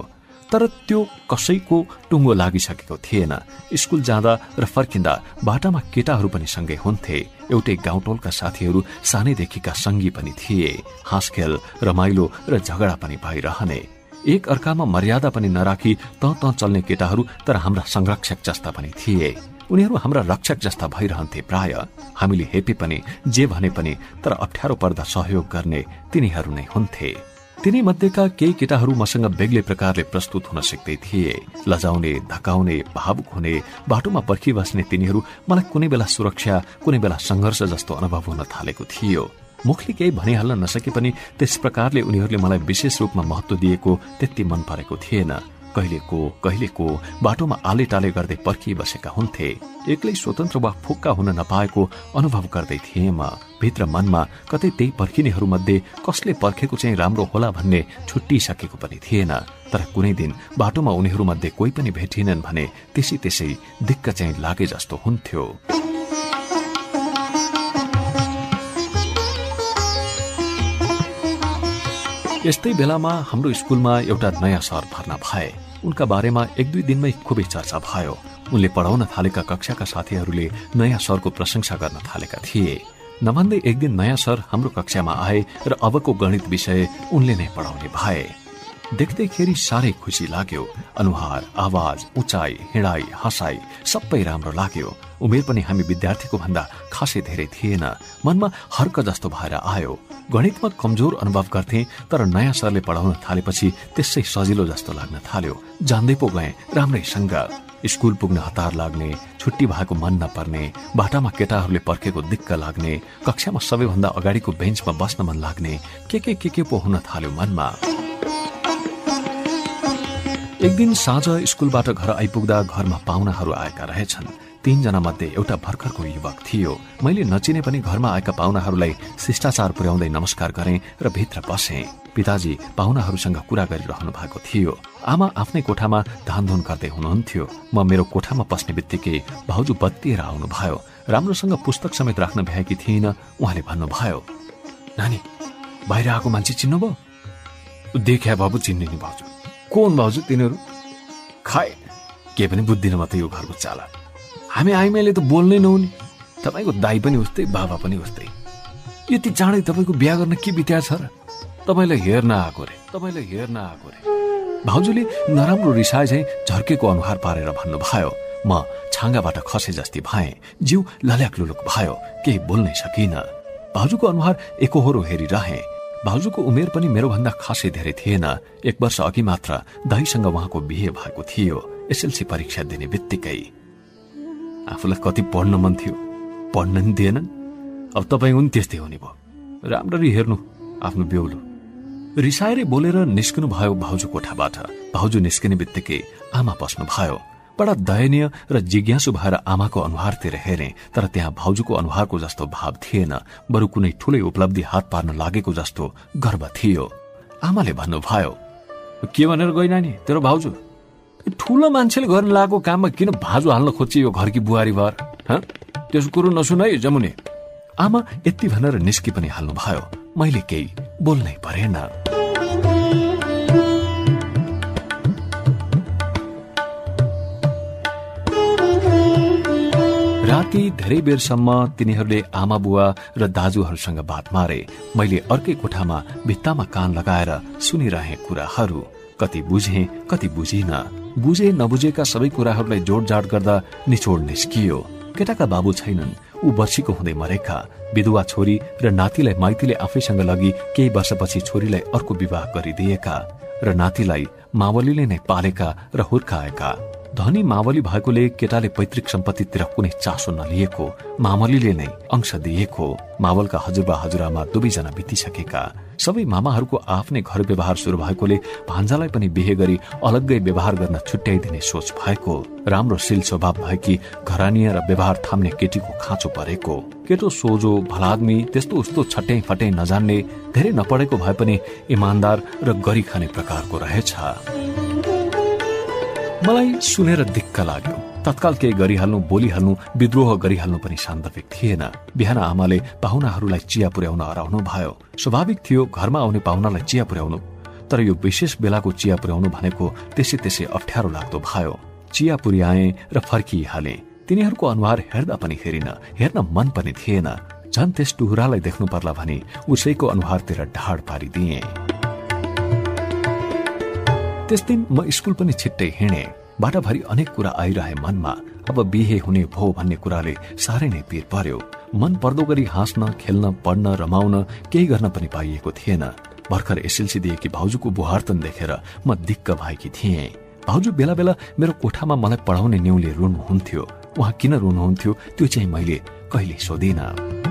[SPEAKER 1] तर त्यो कसैको टुङ्गो लागिसकेको थिएन। स्कुल जाँदा र फर्किँदा बाटामा केटाहरू पनि सँगै हुन्थे। एउटै गाउँटोलका साथीहरू सानैदेखिका सङ्गी पनि थिए। हाँसखेल रमाइलो र झगडा पनि भइरहने। एक अर्कामा मर्यादा पनि नराखी त त चल्ने केटाहरू तर हाम्रा संरक्षक जस्ता पनि थिए। उनीहरू हाम्रा रक्षक जस्ता भइरहन्थे प्राय। हामीले हेपे पनि जे भने पनि तर अप्ठ्यारो पर्दा सहयोग गर्ने तिनीहरू नै हुन्थे। तिनी मध्येका केही केटाहरू मसँग बेग्लै प्रकारले प्रस्तुत हुन सिक्दै थिए। लजाउने धकाउने भावुक हुने बाटोमा पर्खिबस्ने तिनीहरू मलाई कुनै बेला सुरक्षा कुनै बेला संघर्ष जस्तो अनुभव हुन थालेको थियो। मुखले केही भनिहाल्न नसके पनि त्यस प्रकारले उनीहरूले मलाई विशेष रूपमा महत्व दिएको त्यति मन परेको थिएन। कहिलेको कहिलेको बाटोमा आले टाले गर्दै पर्खिबसेका हुन्थे। एक्लै स्वतन्त्र वा फुक्का हुन नपाएको अनुभव गर्दै थिएँ म। भित्र मनमा कतै त्यही पर्खिनेहरू मध्ये कसले पर्खेको चाहिँ राम्रो होला भन्ने छुट्टिसकेको पनि थिएन। तर कुनै दिन बाटोमा उनीहरू मध्ये कोही पनि भेटिनन् भने त्यसै त्यसै दिक्क चाहिँ लागे जस्तो हुन्थ्यो। यस्तै बेलामा हाम्रो स्कुलमा एउटा नयाँ सर भर्ना भए। उनका बारेमा एक दुई दिनमै खुबै चर्चा भयो। उनले पढाउन थालेका कक्षाका साथीहरूले नयाँ सरको प्रशंसा गर्न थालेका थिए। नभन्दै एक दिन नयाँ सर हाम्रो कक्षामा आए र अबको गणित विषय उनले नै पढाउने भए। देख्दैखेरि साह्रै खुसी लाग्यो। अनुहार आवाज उचाइ हिँडाई हँसाई सबै राम्रो लाग्यो। उमेर पनि हामी विद्यार्थीको भन्दा खासै धेरै थिएन। मनमा हर्क जस्तो भएर आयो। गणितमा कमजोर अनुभव गर्थे तर नयाँ सरले पढाउन थालेपछि त्यसै सजिलो जस्तो लाग्न थाल्यो। जान्दै पो गए राम्रैसँग स्कुल पुग्न हतार लाग्ने छुट्टी भएको मन नपर्ने बाटामा केटाहरूले पर्खेको दिक्क लाग्ने कक्षामा सबैभन्दा अगाडिको बेन्चमा बस्न मन लाग्ने के के के के पो हुन थाल्यो मनमा। एक दिन साँझ स्कुलबाट घर आइपुग्दा घरमा पाहुनाहरू आएका रहेछन्। तीनजना मध्ये एउटा भर्खरको युवक थियो। मैले नचिने पनि घरमा आएका पाहुनाहरूलाई शिष्टाचार पुर्याउँदै नमस्कार गरे र भित्र पसे पिताजी पाहुनाहरूसँग कुरा गरिरहनु भएको थियो। आमा आफ्नै कोठामा धानधुन गर्दै हुनुहुन्थ्यो। म मेरो कोठामा पस्ने बित्तिकै भाउजू बत्तिएर आउनुभयो। राम्रोसँग पुस्तक समेत राख्न भ्याएकी थिइन। उहाँले भन्नुभयो नानी बाहिर आएको मान्छे चिन्नुभयो?
[SPEAKER 2] देखा बाबु चिन्ने नि भाउजू
[SPEAKER 1] कोन भाउजू तिनीहरू?
[SPEAKER 2] खाए। के पनि बुझ्दिन म त यो घरको चाला
[SPEAKER 1] हामी आइमाईले त बोल्नै नहुने। तपाईँको दाई पनि उस्तै बाबा पनि उस्तै। यति चाँडै तपाईँको बिहा गर्न के बित्या छ र?
[SPEAKER 2] तपाईँलाई हेर्न आएको रे तपाईँलाई हेर्न आएको रे।
[SPEAKER 1] भाउजूले नराम्रो रिसाए झै झर्केको अनुहार पारेर भन्नुभयो म छाँगाबाट खसे जस्ती भए जिउ लल्याक लुलुक भयो केही बोल्नै सकिन। भाउजूको अनुहार एकहोरो हेरिरहे। भाउजूको उमेर पनि मेरो भन्दा खासै धेरै थिएन। एक वर्ष अघि मात्र दाईसँग उहाँको बिहे भएको थियो। एसएलसी परीक्षा दिने बित्तिकै।
[SPEAKER 2] आफूलाई कति पढ्न मन थियो। पढ्न नि दिएनन्। अब तपाईँको पनि त्यस्तै हुने भयो राम्ररी हेर्नु आफ्नो बेहुलो।
[SPEAKER 1] रिसाएरै बोलेर निस्कनु भयो भाउजू कोठाबाट। भाउजू निस्किने बित्तिकै आमा पस्नु भयो। बडा दयनीय र जिज्ञासु भएर आमाको अनुहारतिर हेरे तर त्यहाँ भाउजूको अनुहारको जस्तो भाव थिएन। बरु कुनै ठूलै उपलब्धि हात पार्न लागेको जस्तो गर्व थियो। आमाले भन्नुभयो
[SPEAKER 2] के भनेर गइ नानी तेरो भाउजू ठुलो मान्छेले गर्न लागेको काममा किन भाजु हाल्न खोज्छ यो घरकी बुहारी भर त्यसो कुरो नसुन है जमुने।
[SPEAKER 1] आमा यति भनेर निस्कि पनि हाल्नु भयो मैले केही बोल्नै परेन। राति धेरै बेरसम्म तिनीहरूले आमा बुवा र दाजुहरूसँग बात मारे। मैले अर्कै कोठामा भित्तामा कान लगाएर सुनिरहे कुराहरू। कति बुझे कति बुझिन। बुझे नबुझेका सबै कुराहरूलाई जोडजाड गर्दा निचोड निस्कियो। केटाका बाबु छैनन्। ऊ वर्षीको हुँदै मरेका। विधुवा छोरी र नातिलाई माइतीले आफैसँग लगी केही वर्षपछि छोरीलाई अर्को विवाह गरिदिएका र नातिलाई मावलीले नै पालेका र हुर्काएका। धनी मावली भएकोले केटाले पैतृक सम्पत्तितिर कुनै चासो नलिएको मामलीले नै अंश दिएको। मावलका हजुरबा हजुरआमा दुवैजना बितिसकेका। सबै मामाहरूको आफ्नै घर व्यवहार सुरु भएकोले भान्जालाई पनि बिहे गरी अलग्गै व्यवहार गर्न छुट्याइदिने सोच भएको। राम्रो शिल स्वभाव भएकी घरानीय र व्यवहार थाम्ने केटीको खाँचो परेको। केटो सोझो भलादमी त्यस्तो उस्तो छट्याइ फट्याइ नजान्ने धेरै नपढेको भए पनि इमान्दार र गरी खाने प्रकारको रहेछ। मलाई सुनेर दिक्क लाग्यो। तत्काल केही गरिहाल्नु बोलिहाल्नु विद्रोह गरिहाल्नु पनि सान्दर्भिक थिएन। बिहान आमाले पाहुनाहरूलाई चिया पुर्याउन हराउनु भयो। स्वाभाविक थियो घरमा आउने पाहुनालाई चिया पुर्याउनु। तर यो विशेष बेलाको चिया पुर्याउनु भनेको त्यसै त्यसै अप्ठ्यारो लाग्दो भयो। चिया पुर्याए र फर्किहाले। तिनीहरूको अनुहार हेर्दा पनि हेरिन हेर्न मन पनि थिएन। झन् त्यस टुहुरालाई देख्नु पर्ला भने उसैको अनुहारतिर ढाड पारिदिए। त्यस दिन म स्कुल पनि छिट्टै हिँडे। बाटाभरि अनेक कुरा आइरहे मनमा अब बिहे हुने भो भन्ने कुराले साह्रै नै पिर पर्यो। मन पर्दो गरी हाँस्न खेल्न पढ्न रमाउन केही गर्न पनि पाइएको थिएन। भर्खर एसएलसी दिएकी भाउजूको बुहार्तन देखेर म दिक्क भएकी थिएँ। भाउजू बेला बेला मेरो कोठामा मलाई पढाउने न्युले रुनुहुन्थ्यो। उहाँ किन रुनुहुन्थ्यो त्यो चाहिँ मैले कहिले सोधिनँ।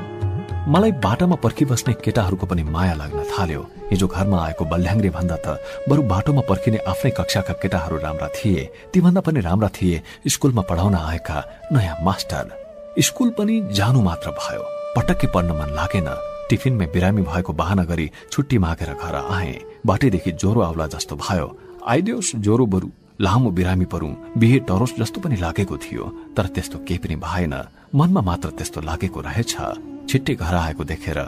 [SPEAKER 1] मलाई बाटामा पर्खिबस्ने केटाहरूको पनि माया लाग्न थाल्यो। हिजो घरमा आएको बल्याङ्ग्रे भन्दा त बरु बाटोमा पर्खिने आफ्नै कक्षाका केटाहरू राम्रा थिए तीभन्दा पनि राम्रा थिए स्कुलमा पढाउन आएका नयाँ मास्टर। स्कुल पनि जानु मात्र भयो। पटक्कै पढ्न मन लागेन। टिफिनमा बिरामी भएको बहाना गरी छुट्टी मागेर घर आए। बाटैदेखि ज्वरो आउला जस्तो भयो। आइदियोस् ज्वरो बरु लामो बिरामी परौं बिहे टरोस जस्तो पनि लागेको थियो। तर त्यस्तो केही पनि भएन। मनमा मात्र त्यस्तो लागेको रहेछ। छिट्टै घर आएको देखेर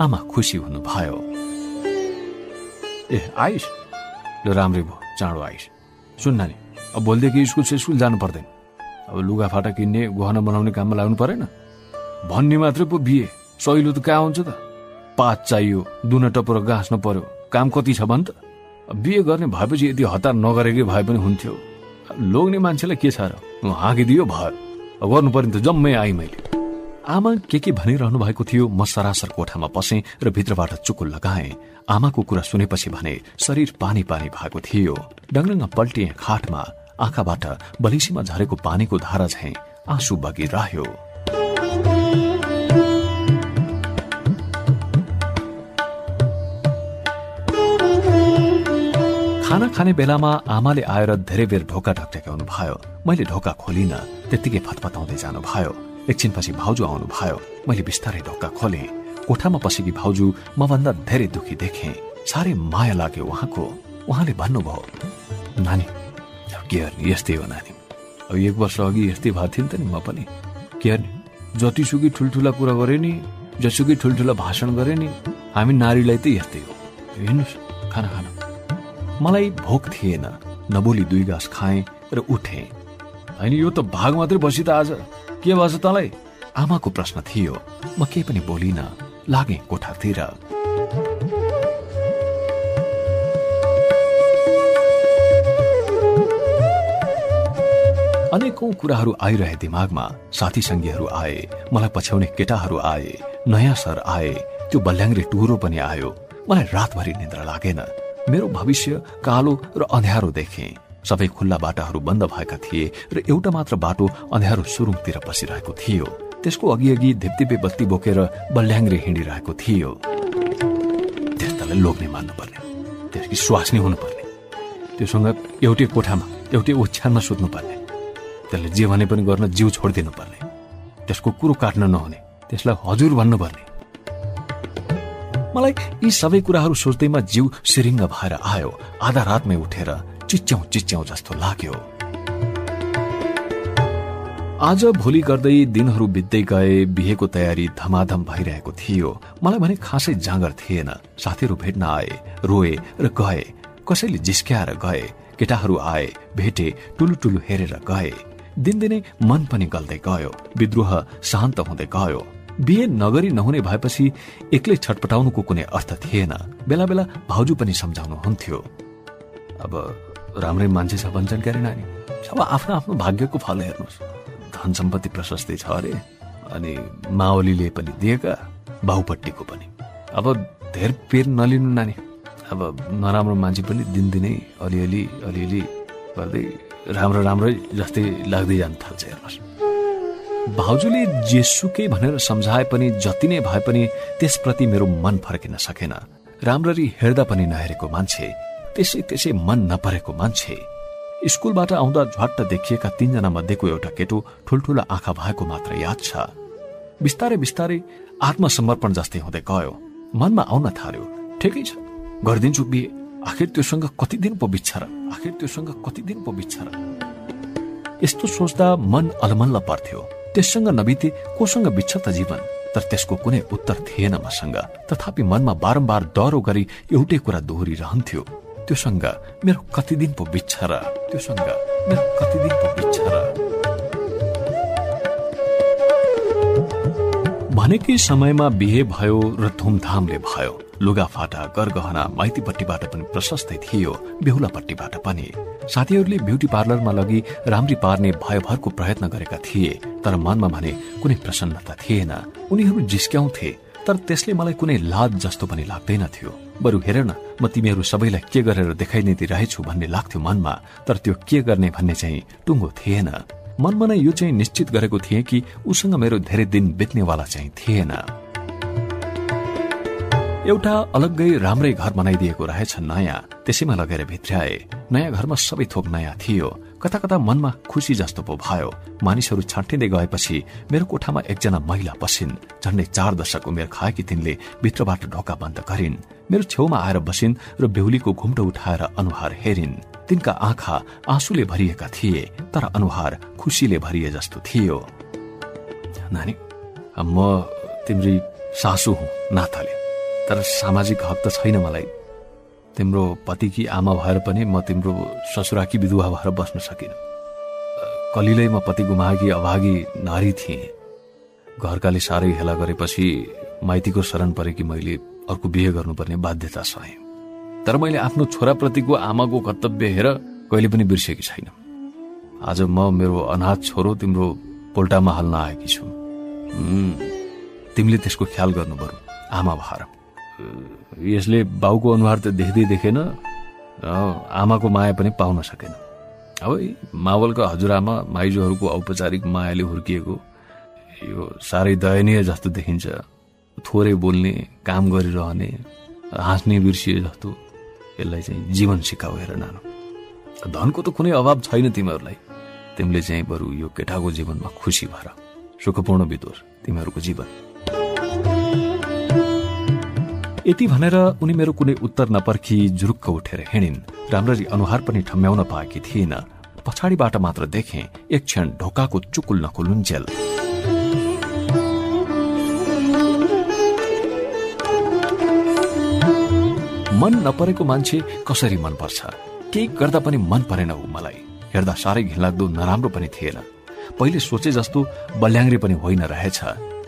[SPEAKER 1] आमा खुसी हुनुभयो।
[SPEAKER 2] ए आइस ल राम्रै भयो। चाँडो आइस
[SPEAKER 1] सुन नानी अब भोलिदेखि स्कुल स्कुल जानु पर्दैन। अब लुगाफाटा किन्ने गहना बनाउने काममा लाग्नु परेन। भन्ने मात्रै पो बिहे। सहिलो त कहाँ हुन्छ त? पात चाहियो दुना टपर गाँच्नु पर्यो। काम कति छ भन् त? बिहे गर्ने भएपछि यति हतार नगरेकै भए पनि हुन्थ्यो। लोग्ने मान्छेलाई के छ र? हाँकिदियो भयो गर्नु पर्ने त जम्मै आइ मैले। आमा के के भनिरहनु भएको थियो म सरासर कोठामा पसेँ र भित्रबाट चुकुल लगाएँ। आमाको कुरा सुनेपछि भने शरीर पानी पानी भएको थियो। डङडङ्ग पल्टिए खाटमा आँखाबाट बलिसीमा झरेको पानीको धारा झैँ आँसु बगिरह्यो। खाना खाने बेलामा आमाले आएर धेरै बेर ढोका ढकढक्याउनु भयो मैले ढोका खोलिन त्यत्तिकै फतफताउँदै जानु भयो एकछिनपछि भाउजू आउनु भयो मैले बिस्तारै ढोका खोले। कोठामा पसेकी भाउजू मभन्दा धेरै दुखी देखे। साह्रै माया लाग्यो उहाँको। उहाँले भन्नुभयो नानी के यस्तै हो नानी। अब एक वर्ष अघि यस्तै भएको थियो नि त नि म पनि। के गर्ने जतिसुकै ठुल्ठुला कुरा गरे नि जसुकै ठुल्ठुला भाषण गरे नि हामी नारीलाई त यस्तै हो। हेर्नुहोस् खाना खाना। मलाई भोक थिएन। नबोली दुई गाँस खाएँ र उठे। होइन यो त भाग मात्रै बसी त आज। के भएछ तँलाई? आमाको प्रश्न थियो। म केही पनि बोलिन। लागे कोठातिर। अनेकौं कुराहरू आइरहे दिमागमा। साथी सङ्गीहरू आए। मलाई पछ्याउने केटाहरू आए। नयाँ सर आए। त्यो बल्याङ्ग्रे टुरो पनि आयो। मलाई रातभरि निद्रा लागेन। मेरो भविष्य कालो र अँध्यारो देखे। सबै खुल्ला बाटाहरू बन्द भएका थिए र एउटा मात्र बाटो अँध्यारो सुरुङतिर पसिरहेको थियो। त्यसको अघि अघि धिप्तिपे बत्ती बोकेर बल्याङ्ग्रे हिँडिरहेको थियो। त्यस्तालाई लोग्ने मान्नुपर्ने त्यसकी स्वास्नी हुनुपर्ने। त्योसँग एउटै कोठामा एउटै ओछ्यानमा सुत्नुपर्ने। त्यसले जे भने पनि गर्न जिउ छोडिदिनु पर्ने त्यसको कुरो काट्न नहुने त्यसलाई हजुर भन्नुपर्ने। मलाई यी सबै कुराहरू सोच्दैमा जिउ सिरिङ्ग भएर आयो आधा रातमै उठेर चिच्याउ चिच्याउ जस्तो लाग्यो। आज भोलि गर्दै दिनहरू बित्दै गए बिहेको तयारी धमाधम भइरहेको थियो। मलाई भने खासै जाँगर थिएन। साथीहरू भेट्न आए रोए र गए। कसैले जिस्क्याएर गए केटाहरू आए भेटे टुलु हेरेर गए। दिनदिनै मन पनि गल्दै गयो विद्रोह शान्त हुँदै गयो। बिहे नगरी नहुने भएपछि एक्लै छटपटाउनुको कुनै अर्थ थिएन। बेला बेला भाउजू पनि सम्झाउनुहुन्थ्यो। अब राम्रै मान्छे छ भन्छन् क्यारे नानी। अब आफ्नो आफ्नो भाग्यको फल हेर्नुहोस्। धन सम्पत्ति प्रशस्तै छ अरे। अनि माओलीले पनि दिएका बाहुपट्टिको पनि। अब धेर पेर नलिनु नानी। अब नराम्रो मान्छे पनि दिनदिनै अलिअलि अलिअलि गर्दै राम्रो राम्रै जस्तै लाग्दै जान थाल्छ हेर्नुहोस्। भाउजूले जेसुकै भनेर सम्झाए पनि जति नै भए पनि त्यसप्रति मेरो मन फर्किन सकेन। राम्ररी हेर्दा पनि नहेरेको मान्छे त्यसै त्यसै मन नपरेको मान्छे। स्कुलबाट आउँदा झट्ट देखिएका तीनजना मध्येको एउटा केटो ठुल्ठुला आँखा भएको मात्र याद छ। बिस्तारै बिस्तारै आत्मसमर्पण जस्तै हुँदै गयो। मनमा आउन थाल्यो ठिकै छ गरिदिन्छु बिहे आखिर त्योसँग कति दिन पो बिच्छ र आखिर त्योसँग कति दिन पो बिच्छ र? यस्तो सोच्दा मन अलमल्ल पर्थ्यो। त्यससँग नबिते कोसँग बिच्छ त जीवन तर त्यसको कुनै उत्तर थिएन मसँग। तथापि मनमा बारम्बार डह्रो गरी एउटै कुरा दोहोरिरहन्थ्यो। त्योसँग मेरो कति दिन पो र त्योसँग मेरो कति दिन पो भनेकै समयमा बिहे भयो र धुमधामले भयो। लुगाफाटा गरगहना माइतीपट्टिबाट पनि प्रशस्तै थियो बेहुलापट्टिबाट पनि। साथीहरूले ब्युटी पार्लरमा लगी राम्री पार्ने भयभरको प्रयत्न गरेका थिए तर मनमा भने कुनै प्रसन्नता थिएन। उनीहरू जिस्क्याउँथे। तर त्यसले मलाई कुनै लाज जस्तो पनि लाग्दैन थियो। बरु हेर न म तिमीहरू सबैलाई के गरेर देखाइदिँदै रहेछु भन्ने लाग्थ्यो मनमा तर त्यो के गर्ने भन्ने चाहिँ टुङ्गो थिएन। मनमा नै यो चाहिँ निश्चित गरेको थिएँ कि उसँग मेरो धेरै दिन बित्नेवाला चाहिँ थिएन। एउटा अलग्गै राम्रै घर बनाइदिएको रहेछ नयाँ त्यसैमा लगेर भित्र्याए। नयाँ घरमा सबै थोक नयाँ थियो। कता कता मनमा खुसी जस्तो पो भयो। मानिसहरू छाँटिँदै गएपछि मेरो कोठामा एकजना महिला पसिन् झन्डै चार दशक उमेर खाएकी तिनले भित्रबाट ढोका बन्द गरिन्। मेरो छेउमा आएर बसिन् र बेहुलीको घुम्टो उठाएर अनुहार हेरिन्। तिनका आँखा आँसुले भरिएका थिए तर अनुहार खुसीले भरिए जस्तो थियो। नानी म तिम्री सासु हुँ नाथाले। तर सामाजिक हक त छैन मलाई। तिम्रो पतिकी आमा भएर पनि म तिम्रो ससुराकी विधुवा भएर बस्न सकिनँ। कलिलै म पति गुमाएकी अभागी नारी थिएँ। घरकाले साह्रै हेला गरेपछि माइतीको शरण परेकी मैले अर्को बिहे गर्नुपर्ने बाध्यता सहे। तर मैले आफ्नो छोराप्रतिको आमाको कर्तव्य हेर कहिले पनि बिर्सेकी छैन। आज म मेरो अनाथ छोरो तिम्रो पोल्टामा हाल्न आएकी छु। तिमीले त्यसको ख्याल गर्नु पर्यो आमा भएर यसले बाउको अनुहार त देख्दै देखेन आमाको माया पनि पाउन सकेन। अब मावलका हजुरआमा माइजूहरूको औपचारिक मायाले हुर्किएको यो साह्रै दयनीय जस्तो देखिन्छ। थोरै बोल्ने काम गरिरहने हाँस्ने बिर्सिए जस्तो यसलाई चाहिँ जीवन सिकाऊ हेर नानो। धनको त कुनै अभाव छैन तिमीहरूलाई। तिमीले चाहिँ बरु यो केटाको जीवनमा खुसी भएर सुखपूर्ण बितोस् तिमीहरूको जीवन। यति भनेर उनी मेरो कुनै उत्तर नपर्खी जुरुक्क उठेर हिँडिन्। राम्ररी अनुहार पनि ठम्म्याउन पाएकी थिइन। पछाडिबाट मात्र देखे एक क्षण ढोकाको चुकुल नखुलुन्जेल मन नपरेको मान्छे कसरी मन पर्छ? केही गर्दा पनि मन परेन ऊ मलाई। हेर्दा साह्रै घिनलाग्दो नराम्रो पनि थिएन। पहिले सोचे जस्तो बल्याङ्ग्री पनि होइन रहेछ।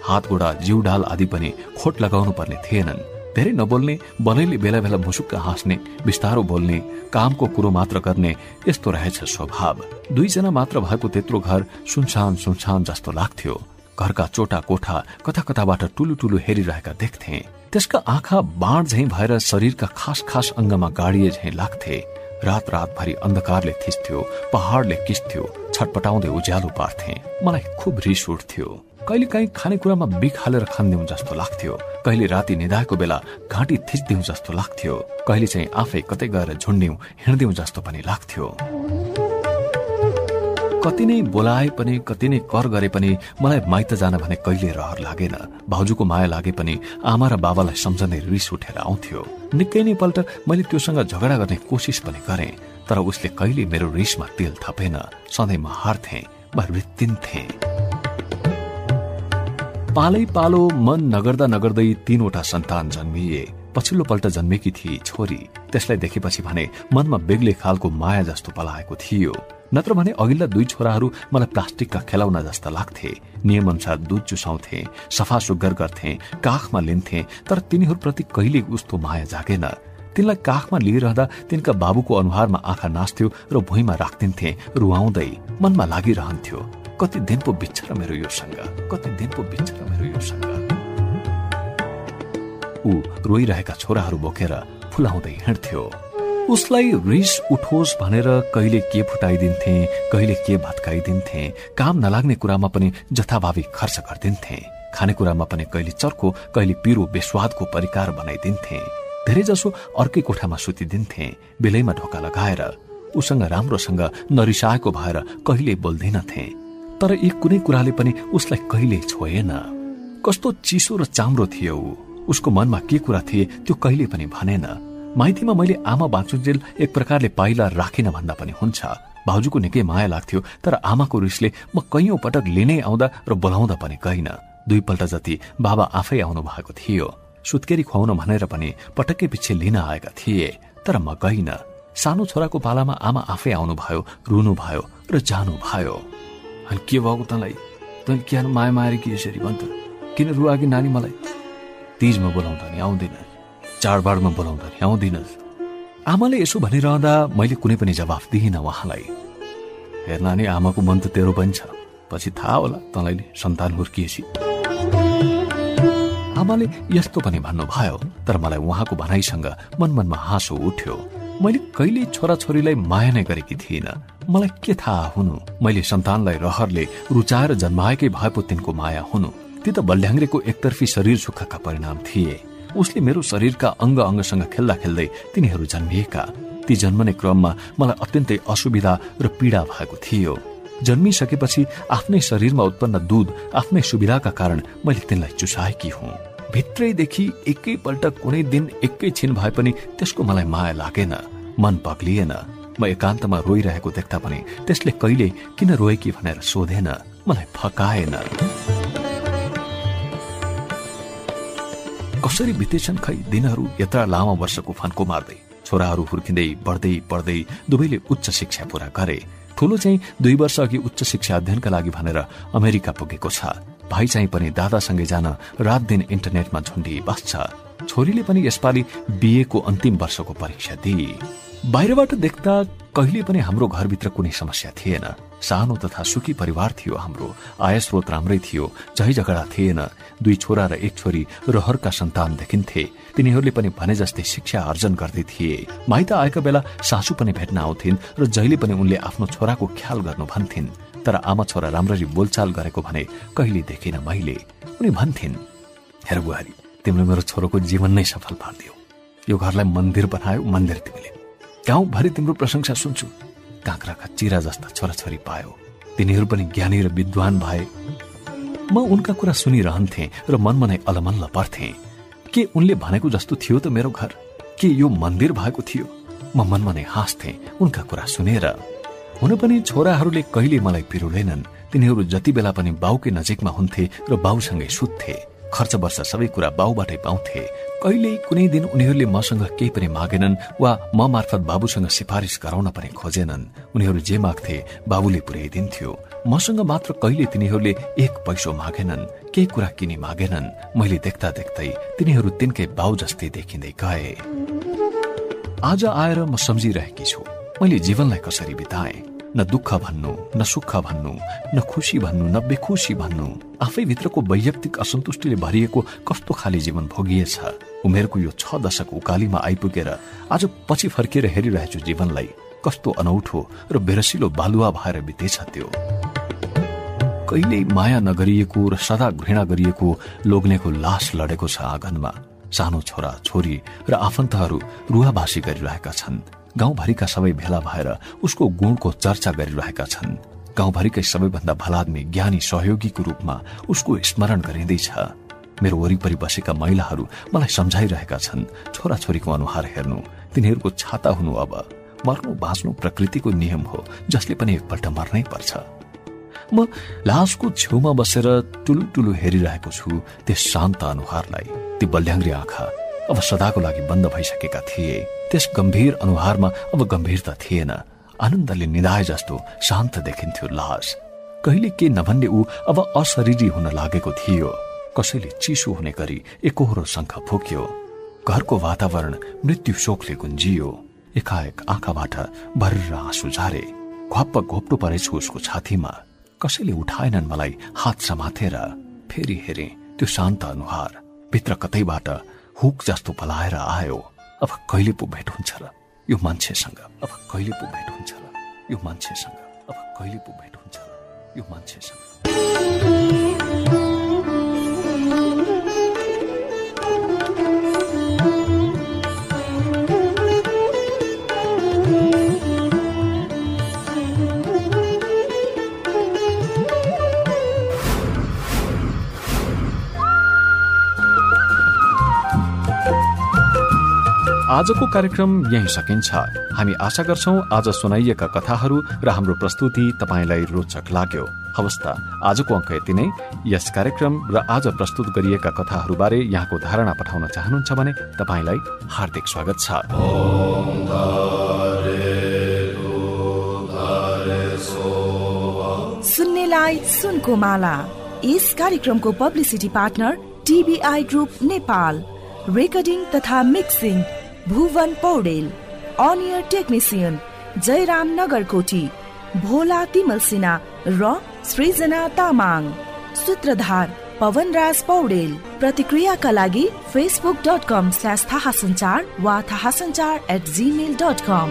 [SPEAKER 1] हात गोडा जिउडाल आदि पनि खोट लगाउनु पर्ने थिएनन्। धेरै नबोल्ने बनैले बेला बेला मुसुक्क हाँस्ने बिस्तारो बोल्ने कामको कुरो मात्र गर्ने यस्तो रहेछ स्वभाव। दुईजना मात्र भएको त्यत्रो घर सुनसान सुनसान जस्तो लाग्थ्यो। घरका चोटा कोठा कता कताबाट टुलु टुलु हेरिरहेका देख्थे। त्यसका आँखा बाँड झैं भएर शरीरका खास खास अङ्गमा गाडिए झैं लाग्थे। रात रातभरि अन्धकारले थिस्थ्यो पहाड़ले किस्थ्यो छटपटाउँदै उज्यालो पार्थे। मलाई खुब रिस उठ्थ्यो। कहिले काहीँ खानेकुरामा बिख हालेर खानिदिउँ जस्तो लाग्थ्यो। कहिले राति निधाएको बेला घाँटी थिच्दिउँ जस्तो लाग्थ्यो। कहिले चाहिँ आफै कतै गएर झुन्ड्यौं हिँड्दिउँ जस्तो पनि लाग्थ्यो। कति नै बोलाए पनि कति नै कर गरे पनि मलाई माइत जान भने कहिले रहर लागेन। भाउजूको माया लागे पनि आमा र बाबालाई सम्झँदै रिस उठेर आउँथ्यो। निकै नै पल्ट मैले त्योसँग झगडा गर्ने कोसिस पनि गरे तर उसले कहिले मेरो रिसमा तेल थपेन। सधैँ म हार्थे म रित्तिन्थे पालै पालो मन नगर्दा नगर्दै तीनवटा सन्तान जन्मिए पछिल्लो पल्ट जन्मेकी थिए छोरी। त्यसलाई देखेपछि भने मनमा बेग्लै खालको माया जस्तो पलाएको थियो। नत्र भने अघिल्ला दुई छोराहरू मलाई प्लास्टिकका खेलाउना जस्ता लाग्थे। नियम अनुसार दुध चुसाउँथे सफा सुग्घर गर्थे काखमा लिन्थे तर तिनीहरूप्रति कहिले उस्तो माया जागेन। तिनलाई काखमा लिइरहँदा तिनका बाबुको अनुहारमा आँखा नाच्थ्यो र भुइँमा राख्दिन्थे रुवाउँदै मनमा लागिरहन्थ्यो। कति दिन पो बिच्छ र मेरो यो सँग कति दिन पो बिच्छ र मेरो यो सँग ऊ रोइरहेका छोराहरू बोकेर फुलाउँदै हिँड्थ्यो। उसलाई रिस उठोस् भनेर कहिले के फुटाइदिन्थे कहिले के भत्काइदिन्थे काम नलाग्ने कुरामा पनि जथाभावी खर्च गरिदिन्थे। खानेकुरामा पनि कहिले चर्को कहिले पिरो बेस्वादको परिकार बनाइदिन्थे। धेरै जसो अर्कै कोठामा सुतिदिन्थे बेलैमा ढोका लगाएर। उसँग राम्रोसँग नरिसाएको भएर कहिले बोल्दैनथे। तर यी कुनै कुराले पनि उसलाई कहिले छोएन। कस्तो चिसो र चाम्रो थियो ऊ। उसको मनमा के कुरा थिए त्यो कहिले पनि भनेन। माइतीमा मैले आमा बाँचुन्जेल एक प्रकारले पाइला राखिन भन्दा पनि हुन्छ। भाउजूको निकै माया लाग्थ्यो तर आमाको रिसले म कैयौं पटक लिनै आउँदा र बोलाउँदा पनि गइन दुईपल्ट जति बाबा आफै आउनु भएको थियो। सुत्केरी खुवाउन भनेर पनि पटक्कै पछि लिन आएका थिए तर म गइन सानो छोराको पालामा आमा आफै आउनुभयो रुनुभयो र जानुभयो। अनि के भएको तँलाई? तैँले किन माया माएर कि यसरी भन् त? किन रुवाकी नानी मलाई? तिजमा बोलाउँदा नि आउँदैन। चाडबाडमा बोलाउँदा नि आउँदिनस् आमाले यसो भनिरहँदा मैले कुनै पनि जवाफ दिइनँ उहाँलाई। हेर नानी आमाको मन त तेरो पनि छ। पछि थाहा होला तँलाई सन्तान हुर्किएपछि। आमाले यस्तो पनि भन्नुभयो तर मलाई उहाँको भनाइसँग मन मनमा हाँसो उठ्यो। मैले कहिले छोराछोरीलाई माया नै गरेकी थिइनँ। मलाई के थाहा हुनु? मैले सन्तानलाई रहरले रुचाएर जन्माएकै भए पो तिनको माया हुनु। ती त बल्याङ्ग्रेको एकतर्फी शरीर सुखका परिणाम थिए। उसले मेरो शरीरका अङ्ग अङ्गसँग खेल्दा खेल्दै तिनीहरू जन्मिएका। ती जन्मने क्रममा मलाई अत्यन्तै असुविधा र पीड़ा भएको थियो। जन्मिसकेपछि आफ्नै शरीरमा उत्पन्न दुध आफ्नै सुविधाका कारण मैले तिनलाई चुसाएकी हुँ। भित्रैदेखि एकैपल्ट कुनै दिन एकैछिन भए पनि त्यसको मलाई माया लागेन मन पग्लिएन। म एकान्तमा रोइरहेको देख्दा पनि त्यसले कहिले किन रोएकी भनेर सोधेन मलाई फकाएन। कसरी बितेछन् खै दिनहरू यत्र लामो वर्षको फन्को मार्दै? छोराहरू हुर्किँदै बढ्दै पढ्दै दुवैले उच्च शिक्षा पूरा गरे। ठूलो चाहिँ दुई वर्ष अघि उच्च शिक्षा अध्ययनका लागि भनेर अमेरिका पुगेको छ। भाइ चाहिँ पनि दादासँगै जान रात दिन इन्टरनेटमा झुन्डी बस्छ। छोरीले पनि यसपालि बिएको अन्तिम वर्षको परीक्षा दिए बाहिरबाट देख्दा कहिले पनि हाम्रो घरभित्र कुनै समस्या थिएन। सानो तथा सुखी परिवार थियो हाम्रो। आय स्रोत राम्रै थियो झै झगडा थिएन। दुई छोरा र एक छोरी रहरका सन्तान देखिन्थे। तिनीहरूले पनि भने जस्तै शिक्षा आर्जन गर्दै थिए। माइत आएका बेला सासू पनि भेट्न आउँथिन् र जहिले पनि उनले आफ्नो छोराको ख्याल गर्नु भन्थिन्। तर आमा छोरा राम्ररी बोलचाल गरेको भने कहिले देखिन मैले। उनी भन्थिन् हेर बुहारी तिमीले मेरो छोरोको जीवन नै सफल पारिदियो। यो घरलाई मन्दिर बनायो मन्दिर तिमीले। गाउँभरि तिम्रो प्रशंसा सुन्छु। काँक्राका चिरा जस्ता छोराछोरी पायो। तिनीहरू पनि ज्ञानी र विद्वान भए। म उनका कुरा सुनिरहन्थे र मनमा नै अलमल्ल पर्थे। के उनले भनेको जस्तो थियो त मेरो घर? के यो मन्दिर भएको थियो? म मनमा नै हाँस्थे उनका कुरा सुनेर। हुन पनि छोराहरूले कहिले मलाई पिरुलेनन्। तिनीहरू जति बेला पनि बाउकै नजिकमा हुन्थे र बाउसँगै सुत्थे। खर्च वर्ष सबै कुरा बाउबाटै पाउँथे। कहिले कुनै दिन उनीहरूले मसँग केही पनि मागेनन् वा म मार्फत बाबुसँग सिफारिस गराउन पनि खोजेनन्। उनीहरू जे माग्थे बाबुले पुर्याइदिन्थ्यो। मसँग मात्र कहिले तिनीहरूले एक पैसो मागेनन् केही कुरा किनी मागेनन्। मैले देख्दा देख्दै तिनीहरू तिनकै बाउ जस्तै देखिँदै गए। आज आएर म सम्झिरहेकी छु। मैले जीवनलाई कसरी बिताएँ? न दुःख भन्नु न सुख भन्नु न खुसी भन्नु न बेखुसी भन्नु आफै भित्रको वैयक्तिक असन्तुष्टिले भरिएको कस्तो खाले जीवन भोगिएछ उमेरको यो छ दशक उकालीमा आइपुगेर आज पछि फर्किएर हेरिरहेछु जीवनलाई कस्तो अनौठो र बेरसिलो बालुवा भएर बितेछ त्यो कहिल्यै माया नगरिएको र सदा घृणा गरिएको लोग्नेको लास लडेको छ आँगनमा सानो छोरा छोरी र आफन्तहरू रुवाभासी गरिरहेका छन् गाउँभरिका सबै भेला भएर उसको गुणको चर्चा गरिरहेका छन्। गाउँभरिकै सबैभन्दा भलाद्मी ज्ञानी सहयोगीको रूपमा उसको स्मरण गरिँदैछ। मेरो वरिपरि बसेका महिलाहरू मलाई सम्झाइरहेका छन् छोराछोरीको अनुहार हेर्नु तिनीहरूको छाता हुनु अब मर्नु बाँच्नु प्रकृतिको नियम हो जसले पनि एकपल्ट मर्नै पर्छ। म लासको छेउमा बसेर टुलु टुलु हेरिरहेको छु त्यस शान्त अनुहारलाई ती बल्याङ्ग्री आँखा अब सदाको लागि बन्द भइसकेका थिए त्यस गम्भीर अनुहारमा अब गम्भीरता थिएन आनन्दले निधाए जस्तो शान्त देखिन्थ्यो लास कहिले के नभन्ने ऊ अब अशरीरी हुन लागेको थियो कसैले चिसो हुने गरी एकहोरो शङ्ख फुक्यो घरको वातावरण मृत्यु शोकले गुन्जियो एकाएक आँखाबाट भर्र आँसु झारे घप्प घोप्टो परेछु उसको छातीमा कसैले उठाएनन् मलाई हात समातेर फेरि हेरे त्यो शान्त अनुहार भित्र कतैबाट हुक जस्तो पलाएर आयो। अब कहिले पो भेट हुन्छ र? यो मान्छेसँग। अब कहिले पो भेट हुन्छ र? यो मान्छेसँग। अब कहिले पो भेट हुन्छ र? यो मान्छेसँग। आजको कार्यक्रम यही सकिन्छ। हामी आशा गर्छौ आज सुनाइएका कथाहरू र हाम्रो प्रस्तुति तपाईँलाई रोचक लाग्यो। अवस्था आजको अङ्क यति नै। यस कार्यक्रम र आज प्रस्तुत गरिएका कथाहरूबारे यहाँको धारणा पठाउन चाहनुहुन्छ भने तपाईँलाई हार्दिक स्वागत छ।
[SPEAKER 3] सुन्नेलाई सुनको माला। यस कार्यक्रमको publicity partner TBI group Nepal. Recording तथा मिक्सिङ भुवन पौडेल अनियर टेक्निसियन जयराम नगरकोटी भोला तिमल सिन्हा र सृजना तामाङ। सूत्रधार पवनराज पौडेल। प्रतिक्रियाका लागि फेसबुक डट कम स्ल्यास थाहा सञ्चार वा थाहा सञ्चार एट जिमेल डट कम